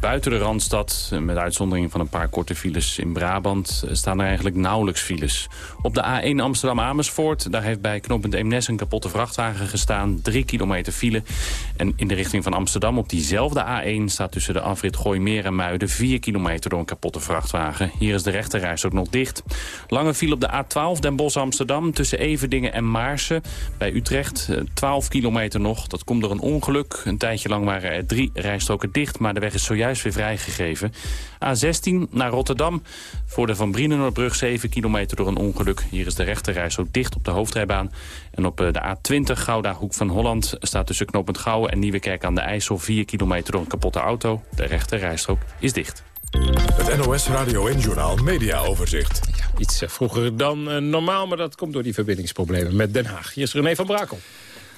Buiten de Randstad, met uitzondering van een paar korte files in Brabant... staan er eigenlijk nauwelijks files. Op de A1 Amsterdam-Amersfoort, daar heeft bij knooppunt Eemnes... een kapotte vrachtwagen gestaan, drie kilometer file. En in de richting van Amsterdam op diezelfde A1... staat tussen de afrit Gooimeer en Muiden... vier kilometer door een kapotte vrachtwagen. Hier is de rechterreis ook nog dicht. Lange file op de A12 Den Bosch-Amsterdam... tussen Everdingen en Maarsen. Bij Utrecht 12 kilometer nog. Dat komt door een ongeluk. Een tijdje lang waren er drie rijstroken dicht... maar de weg is zojuist zojuist weer vrijgegeven. A16 naar Rotterdam. Voor de Van Brienenoordbrug 7 kilometer door een ongeluk. Hier is de rechterreis ook dicht op de hoofdrijbaan. En op eh, de A20 Gouda Hoek van Holland staat tussen knooppunt Gouwen en Nieuwekerk aan de IJssel 4 kilometer door een kapotte auto. De rechterrijstrook is dicht. Het NOS Radio en Journal Media Overzicht. Ja, iets eh, vroeger dan uh, normaal, maar dat komt door die verbindingsproblemen met Den Haag. Hier is René van Brakel.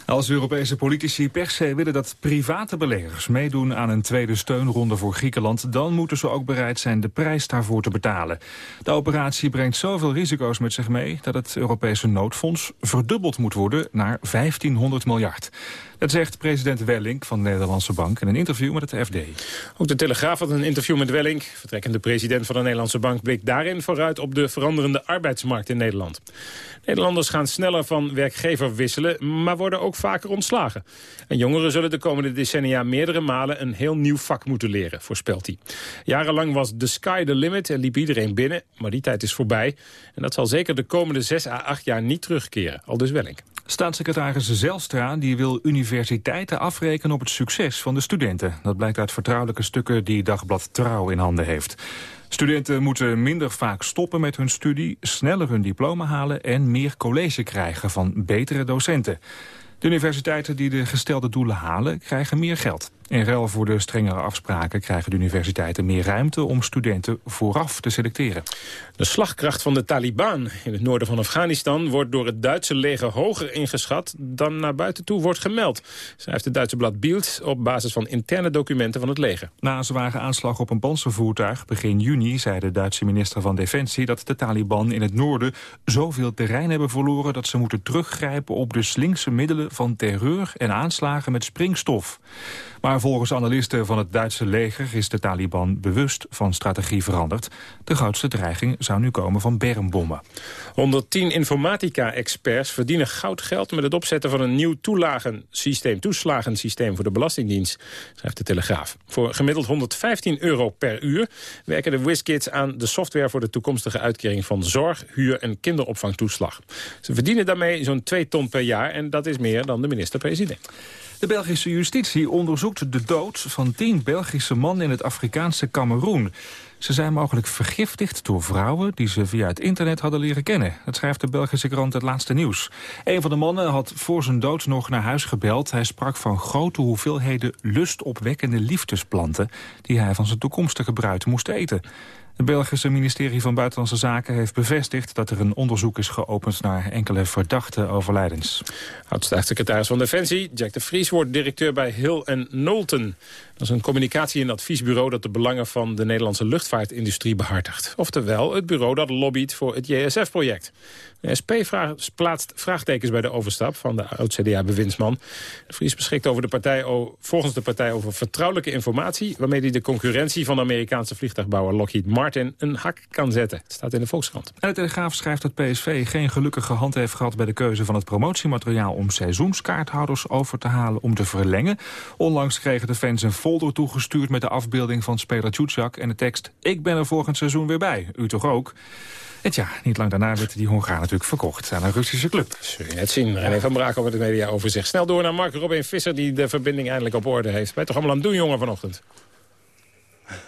Als Europese politici per se willen dat private beleggers meedoen aan een tweede steunronde voor Griekenland, dan moeten ze ook bereid zijn de prijs daarvoor te betalen. De operatie brengt zoveel risico's met zich mee dat het Europese noodfonds verdubbeld moet worden naar 1500 miljard. Dat zegt president Wellink van de Nederlandse Bank in een interview met het FD. Ook de Telegraaf had een interview met Wellink. Vertrekkende president van de Nederlandse Bank blikt daarin vooruit op de veranderende arbeidsmarkt in Nederland. Nederlanders gaan sneller van werkgever wisselen, maar worden ook vaker ontslagen. En jongeren zullen de komende decennia meerdere malen een heel nieuw vak moeten leren, voorspelt hij. Jarenlang was the sky the limit en liep iedereen binnen, maar die tijd is voorbij. En dat zal zeker de komende 6 à 8 jaar niet terugkeren, al dus Wellink. Staatssecretaris Zelstra die wil universiteiten afrekenen op het succes van de studenten. Dat blijkt uit vertrouwelijke stukken die Dagblad Trouw in handen heeft. Studenten moeten minder vaak stoppen met hun studie, sneller hun diploma halen en meer college krijgen van betere docenten. De universiteiten die de gestelde doelen halen krijgen meer geld. In ruil voor de strengere afspraken krijgen de universiteiten meer ruimte om studenten vooraf te selecteren. De slagkracht van de Taliban in het noorden van Afghanistan wordt door het Duitse leger hoger ingeschat dan naar buiten toe wordt gemeld, schrijft het Duitse blad Bild op basis van interne documenten van het leger. Na een zware aanslag op een panzervoertuig begin juni zei de Duitse minister van Defensie dat de Taliban in het noorden zoveel terrein hebben verloren dat ze moeten teruggrijpen op de slinkse middelen van terreur en aanslagen met springstof. Maar volgens analisten van het Duitse leger is de Taliban bewust van strategie veranderd. De grootste dreiging zou nu komen van bermbommen. 110 informatica-experts verdienen goudgeld met het opzetten van een nieuw toelagensysteem, toeslagensysteem voor de Belastingdienst, schrijft de Telegraaf. Voor gemiddeld 115 euro per uur werken de WizKids aan de software voor de toekomstige uitkering van zorg, huur en kinderopvangtoeslag. Ze verdienen daarmee zo'n 2 ton per jaar en dat is meer dan de minister-president. De Belgische justitie onderzoekt de dood van tien Belgische mannen in het Afrikaanse Cameroen. Ze zijn mogelijk vergiftigd door vrouwen die ze via het internet hadden leren kennen. Dat schrijft de Belgische krant Het Laatste Nieuws. Een van de mannen had voor zijn dood nog naar huis gebeld. Hij sprak van grote hoeveelheden lustopwekkende liefdesplanten... die hij van zijn toekomstige bruid moest eten. Het Belgische ministerie van Buitenlandse Zaken heeft bevestigd dat er een onderzoek is geopend naar enkele verdachte overlijdens. Oud-staatssecretaris van Defensie, Jack de Vries, wordt directeur bij Hill Knowlton. Dat is een communicatie- en adviesbureau dat de belangen van de Nederlandse luchtvaartindustrie behartigt. Oftewel het bureau dat lobbyt voor het JSF-project. De SP plaatst vraagtekens bij de overstap van de oud-CDA-bewindsman. De Vries beschikt over de partij, volgens de partij over vertrouwelijke informatie... waarmee hij de concurrentie van de Amerikaanse vliegtuigbouwer Lockheed Martin een hak kan zetten. Het staat in de Volkskrant. En de Telegraaf schrijft dat PSV geen gelukkige hand heeft gehad... bij de keuze van het promotiemateriaal om seizoenskaarthouders over te halen om te verlengen. Onlangs kregen de fans een folder toegestuurd met de afbeelding van speler Tjutjak... en de tekst Ik ben er volgend seizoen weer bij. U toch ook? En ja, niet lang daarna werd die Hongaar natuurlijk verkocht aan een Russische club. Zul je net zien. René van Brakel met de media over zich. Snel door naar Mark Robin Visser die de verbinding eindelijk op orde heeft. Ben je toch allemaal aan het doen, jongen, vanochtend?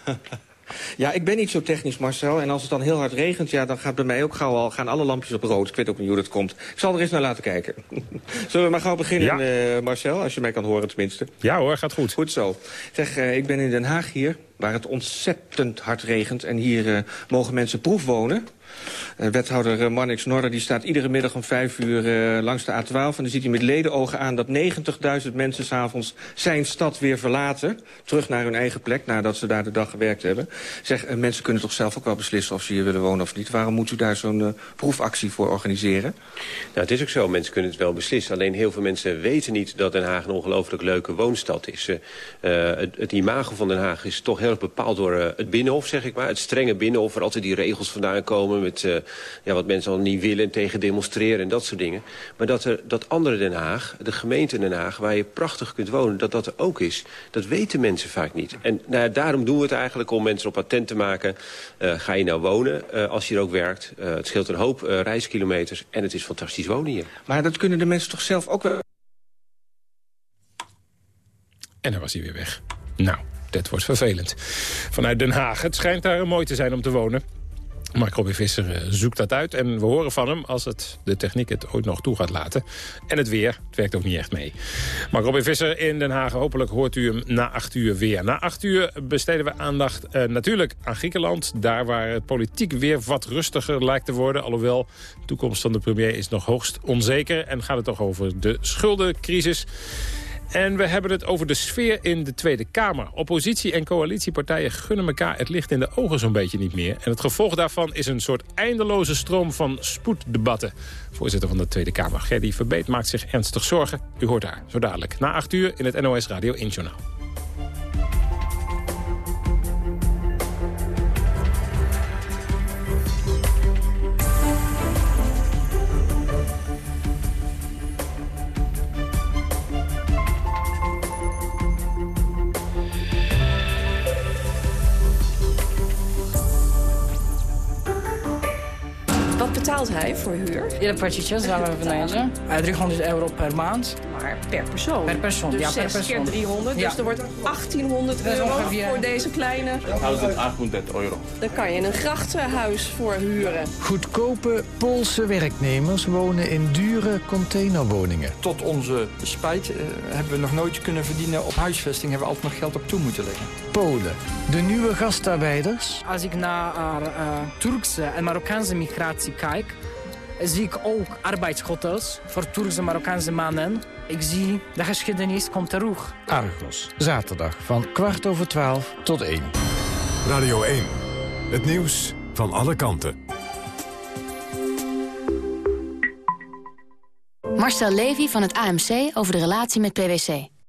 Ja, ik ben niet zo technisch, Marcel. En als het dan heel hard regent, ja, dan gaat bij mij ook gauw al, gaan alle lampjes op rood. Ik weet ook niet hoe dat komt. Ik zal er eens naar laten kijken. Zullen we maar gauw beginnen, ja. uh, Marcel? Als je mij kan horen tenminste. Ja hoor, gaat goed. Goed zo. Zeg, uh, ik ben in Den Haag hier, waar het ontzettend hard regent. En hier uh, mogen mensen proefwonen. Uh, wethouder uh, Marnix Norder die staat iedere middag om vijf uur uh, langs de A12... en dan ziet hij met ledenogen aan dat 90.000 mensen s'avonds zijn stad weer verlaten. Terug naar hun eigen plek, nadat ze daar de dag gewerkt hebben. Zeg, mensen kunnen toch zelf ook wel beslissen of ze hier willen wonen of niet. Waarom moet u daar zo'n proefactie voor organiseren? Nou, het is ook zo, mensen kunnen het wel beslissen. Alleen heel veel mensen weten niet dat Den Haag een ongelooflijk leuke woonstad is. het, het, imago van Den Haag is toch heel erg bepaald door het Binnenhof, zeg ik maar. Het strenge Binnenhof, waar altijd die regels vandaan komen met uh, ja, wat mensen al niet willen en tegen demonstreren en dat soort dingen. Maar dat er dat andere Den Haag, de gemeente Den Haag, waar je prachtig kunt wonen, dat dat er ook is. Dat weten mensen vaak niet. En nou daarom doen we het eigenlijk om mensen op attent te maken. Uh, ga je nou wonen uh, als je hier ook werkt? het scheelt een hoop reiskilometers en het is fantastisch wonen hier. Maar dat kunnen de mensen toch zelf ook wel... En dan was hij weer weg. Nou, dit wordt vervelend. Vanuit Den Haag. Het schijnt daar mooi te zijn om te wonen. Mark Robin Visser zoekt dat uit en we horen van hem als het de techniek het ooit nog toe gaat laten. En het weer, het werkt ook niet echt mee. Mark Robin Visser in Den Haag, hopelijk hoort u hem na acht uur weer. Na acht uur besteden we aandacht uh, natuurlijk aan Griekenland. Daar waar het politiek weer wat rustiger lijkt te worden. Alhoewel, de toekomst van de premier is nog hoogst onzeker. En gaat het toch over de schuldencrisis. En we hebben het over de sfeer in de Tweede Kamer. Oppositie en coalitiepartijen gunnen elkaar het licht in de ogen zo'n beetje niet meer. En het gevolg daarvan is een soort eindeloze stroom van spoeddebatten. Voorzitter van de Tweede Kamer, Gerdy Verbeet, maakt zich ernstig zorgen. U hoort haar zo dadelijk. Na acht uur in het NOS Radio 1 Journaal. Hij voor huur? Ile płacicie za wynajęcie? 300 euro per maand. Maar per persoon? Per persoon, dus ja, per 6 persoon. keer 300, Ja. dus er wordt 1800 euro voor deze kleine. 1800 euro. Dan kan je een grachtenhuis voor huren. Goedkope Poolse werknemers wonen in dure containerwoningen. Tot onze spijt eh, hebben we nog nooit kunnen verdienen op huisvesting. Hebben we altijd nog geld op toe moeten leggen. Polen, de nieuwe gastarbeiders. Als ik naar uh, Turkse en Marokkaanse migratie kijk, zie ik ook arbeidshotels voor Turkse Marokkaanse mannen. Ik zie de geschiedenis komt terug. Argos, zaterdag van kwart over twaalf tot één. Radio 1. Het nieuws van alle kanten. Marcel Levy van het AMC over de relatie met PwC.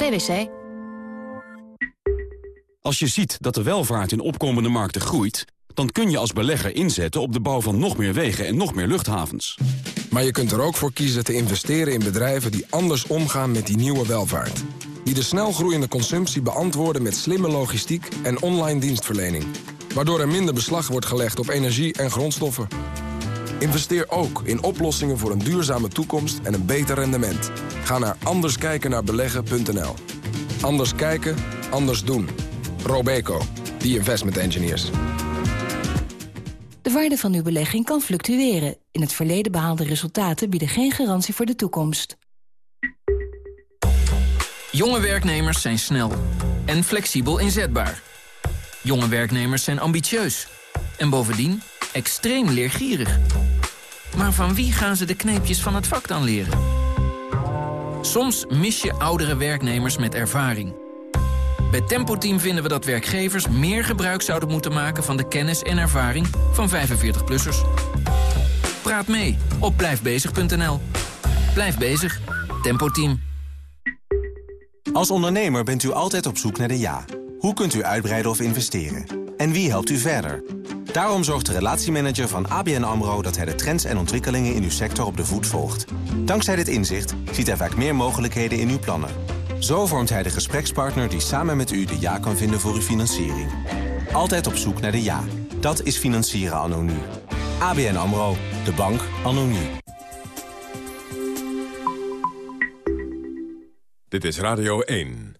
PwC. Als je ziet dat de welvaart in opkomende markten groeit... dan kun je als belegger inzetten op de bouw van nog meer wegen en nog meer luchthavens. Maar je kunt er ook voor kiezen te investeren in bedrijven die anders omgaan met die nieuwe welvaart. Die de snel groeiende consumptie beantwoorden met slimme logistiek en online dienstverlening. Waardoor er minder beslag wordt gelegd op energie en grondstoffen. Investeer ook in oplossingen voor een duurzame toekomst en een beter rendement. Ga naar anderskijkennaarbeleggen.nl. Anders kijken, anders doen. Robeco, the investment engineers. De waarde van uw belegging kan fluctueren. In het verleden behaalde resultaten bieden geen garantie voor de toekomst. Jonge werknemers zijn snel en flexibel inzetbaar. Jonge werknemers zijn ambitieus en bovendien extreem leergierig. Maar van wie gaan ze de kneepjes van het vak dan leren? Soms mis je oudere werknemers met ervaring. Bij Tempo Team vinden we dat werkgevers meer gebruik zouden moeten maken... van de kennis en ervaring van 45-plussers. Praat mee op blijfbezig.nl. Blijf bezig. Tempo Team. Als ondernemer bent u altijd op zoek naar de ja. Hoe kunt u uitbreiden of investeren? En wie helpt u verder? Daarom zorgt de relatiemanager van ABN AMRO... dat hij de trends en ontwikkelingen in uw sector op de voet volgt. Dankzij dit inzicht ziet hij vaak meer mogelijkheden in uw plannen. Zo vormt hij de gesprekspartner die samen met u de ja kan vinden voor uw financiering. Altijd op zoek naar de ja. Dat is financieren anno nu. ABN AMRO, de bank anno nu. Dit is Radio 1.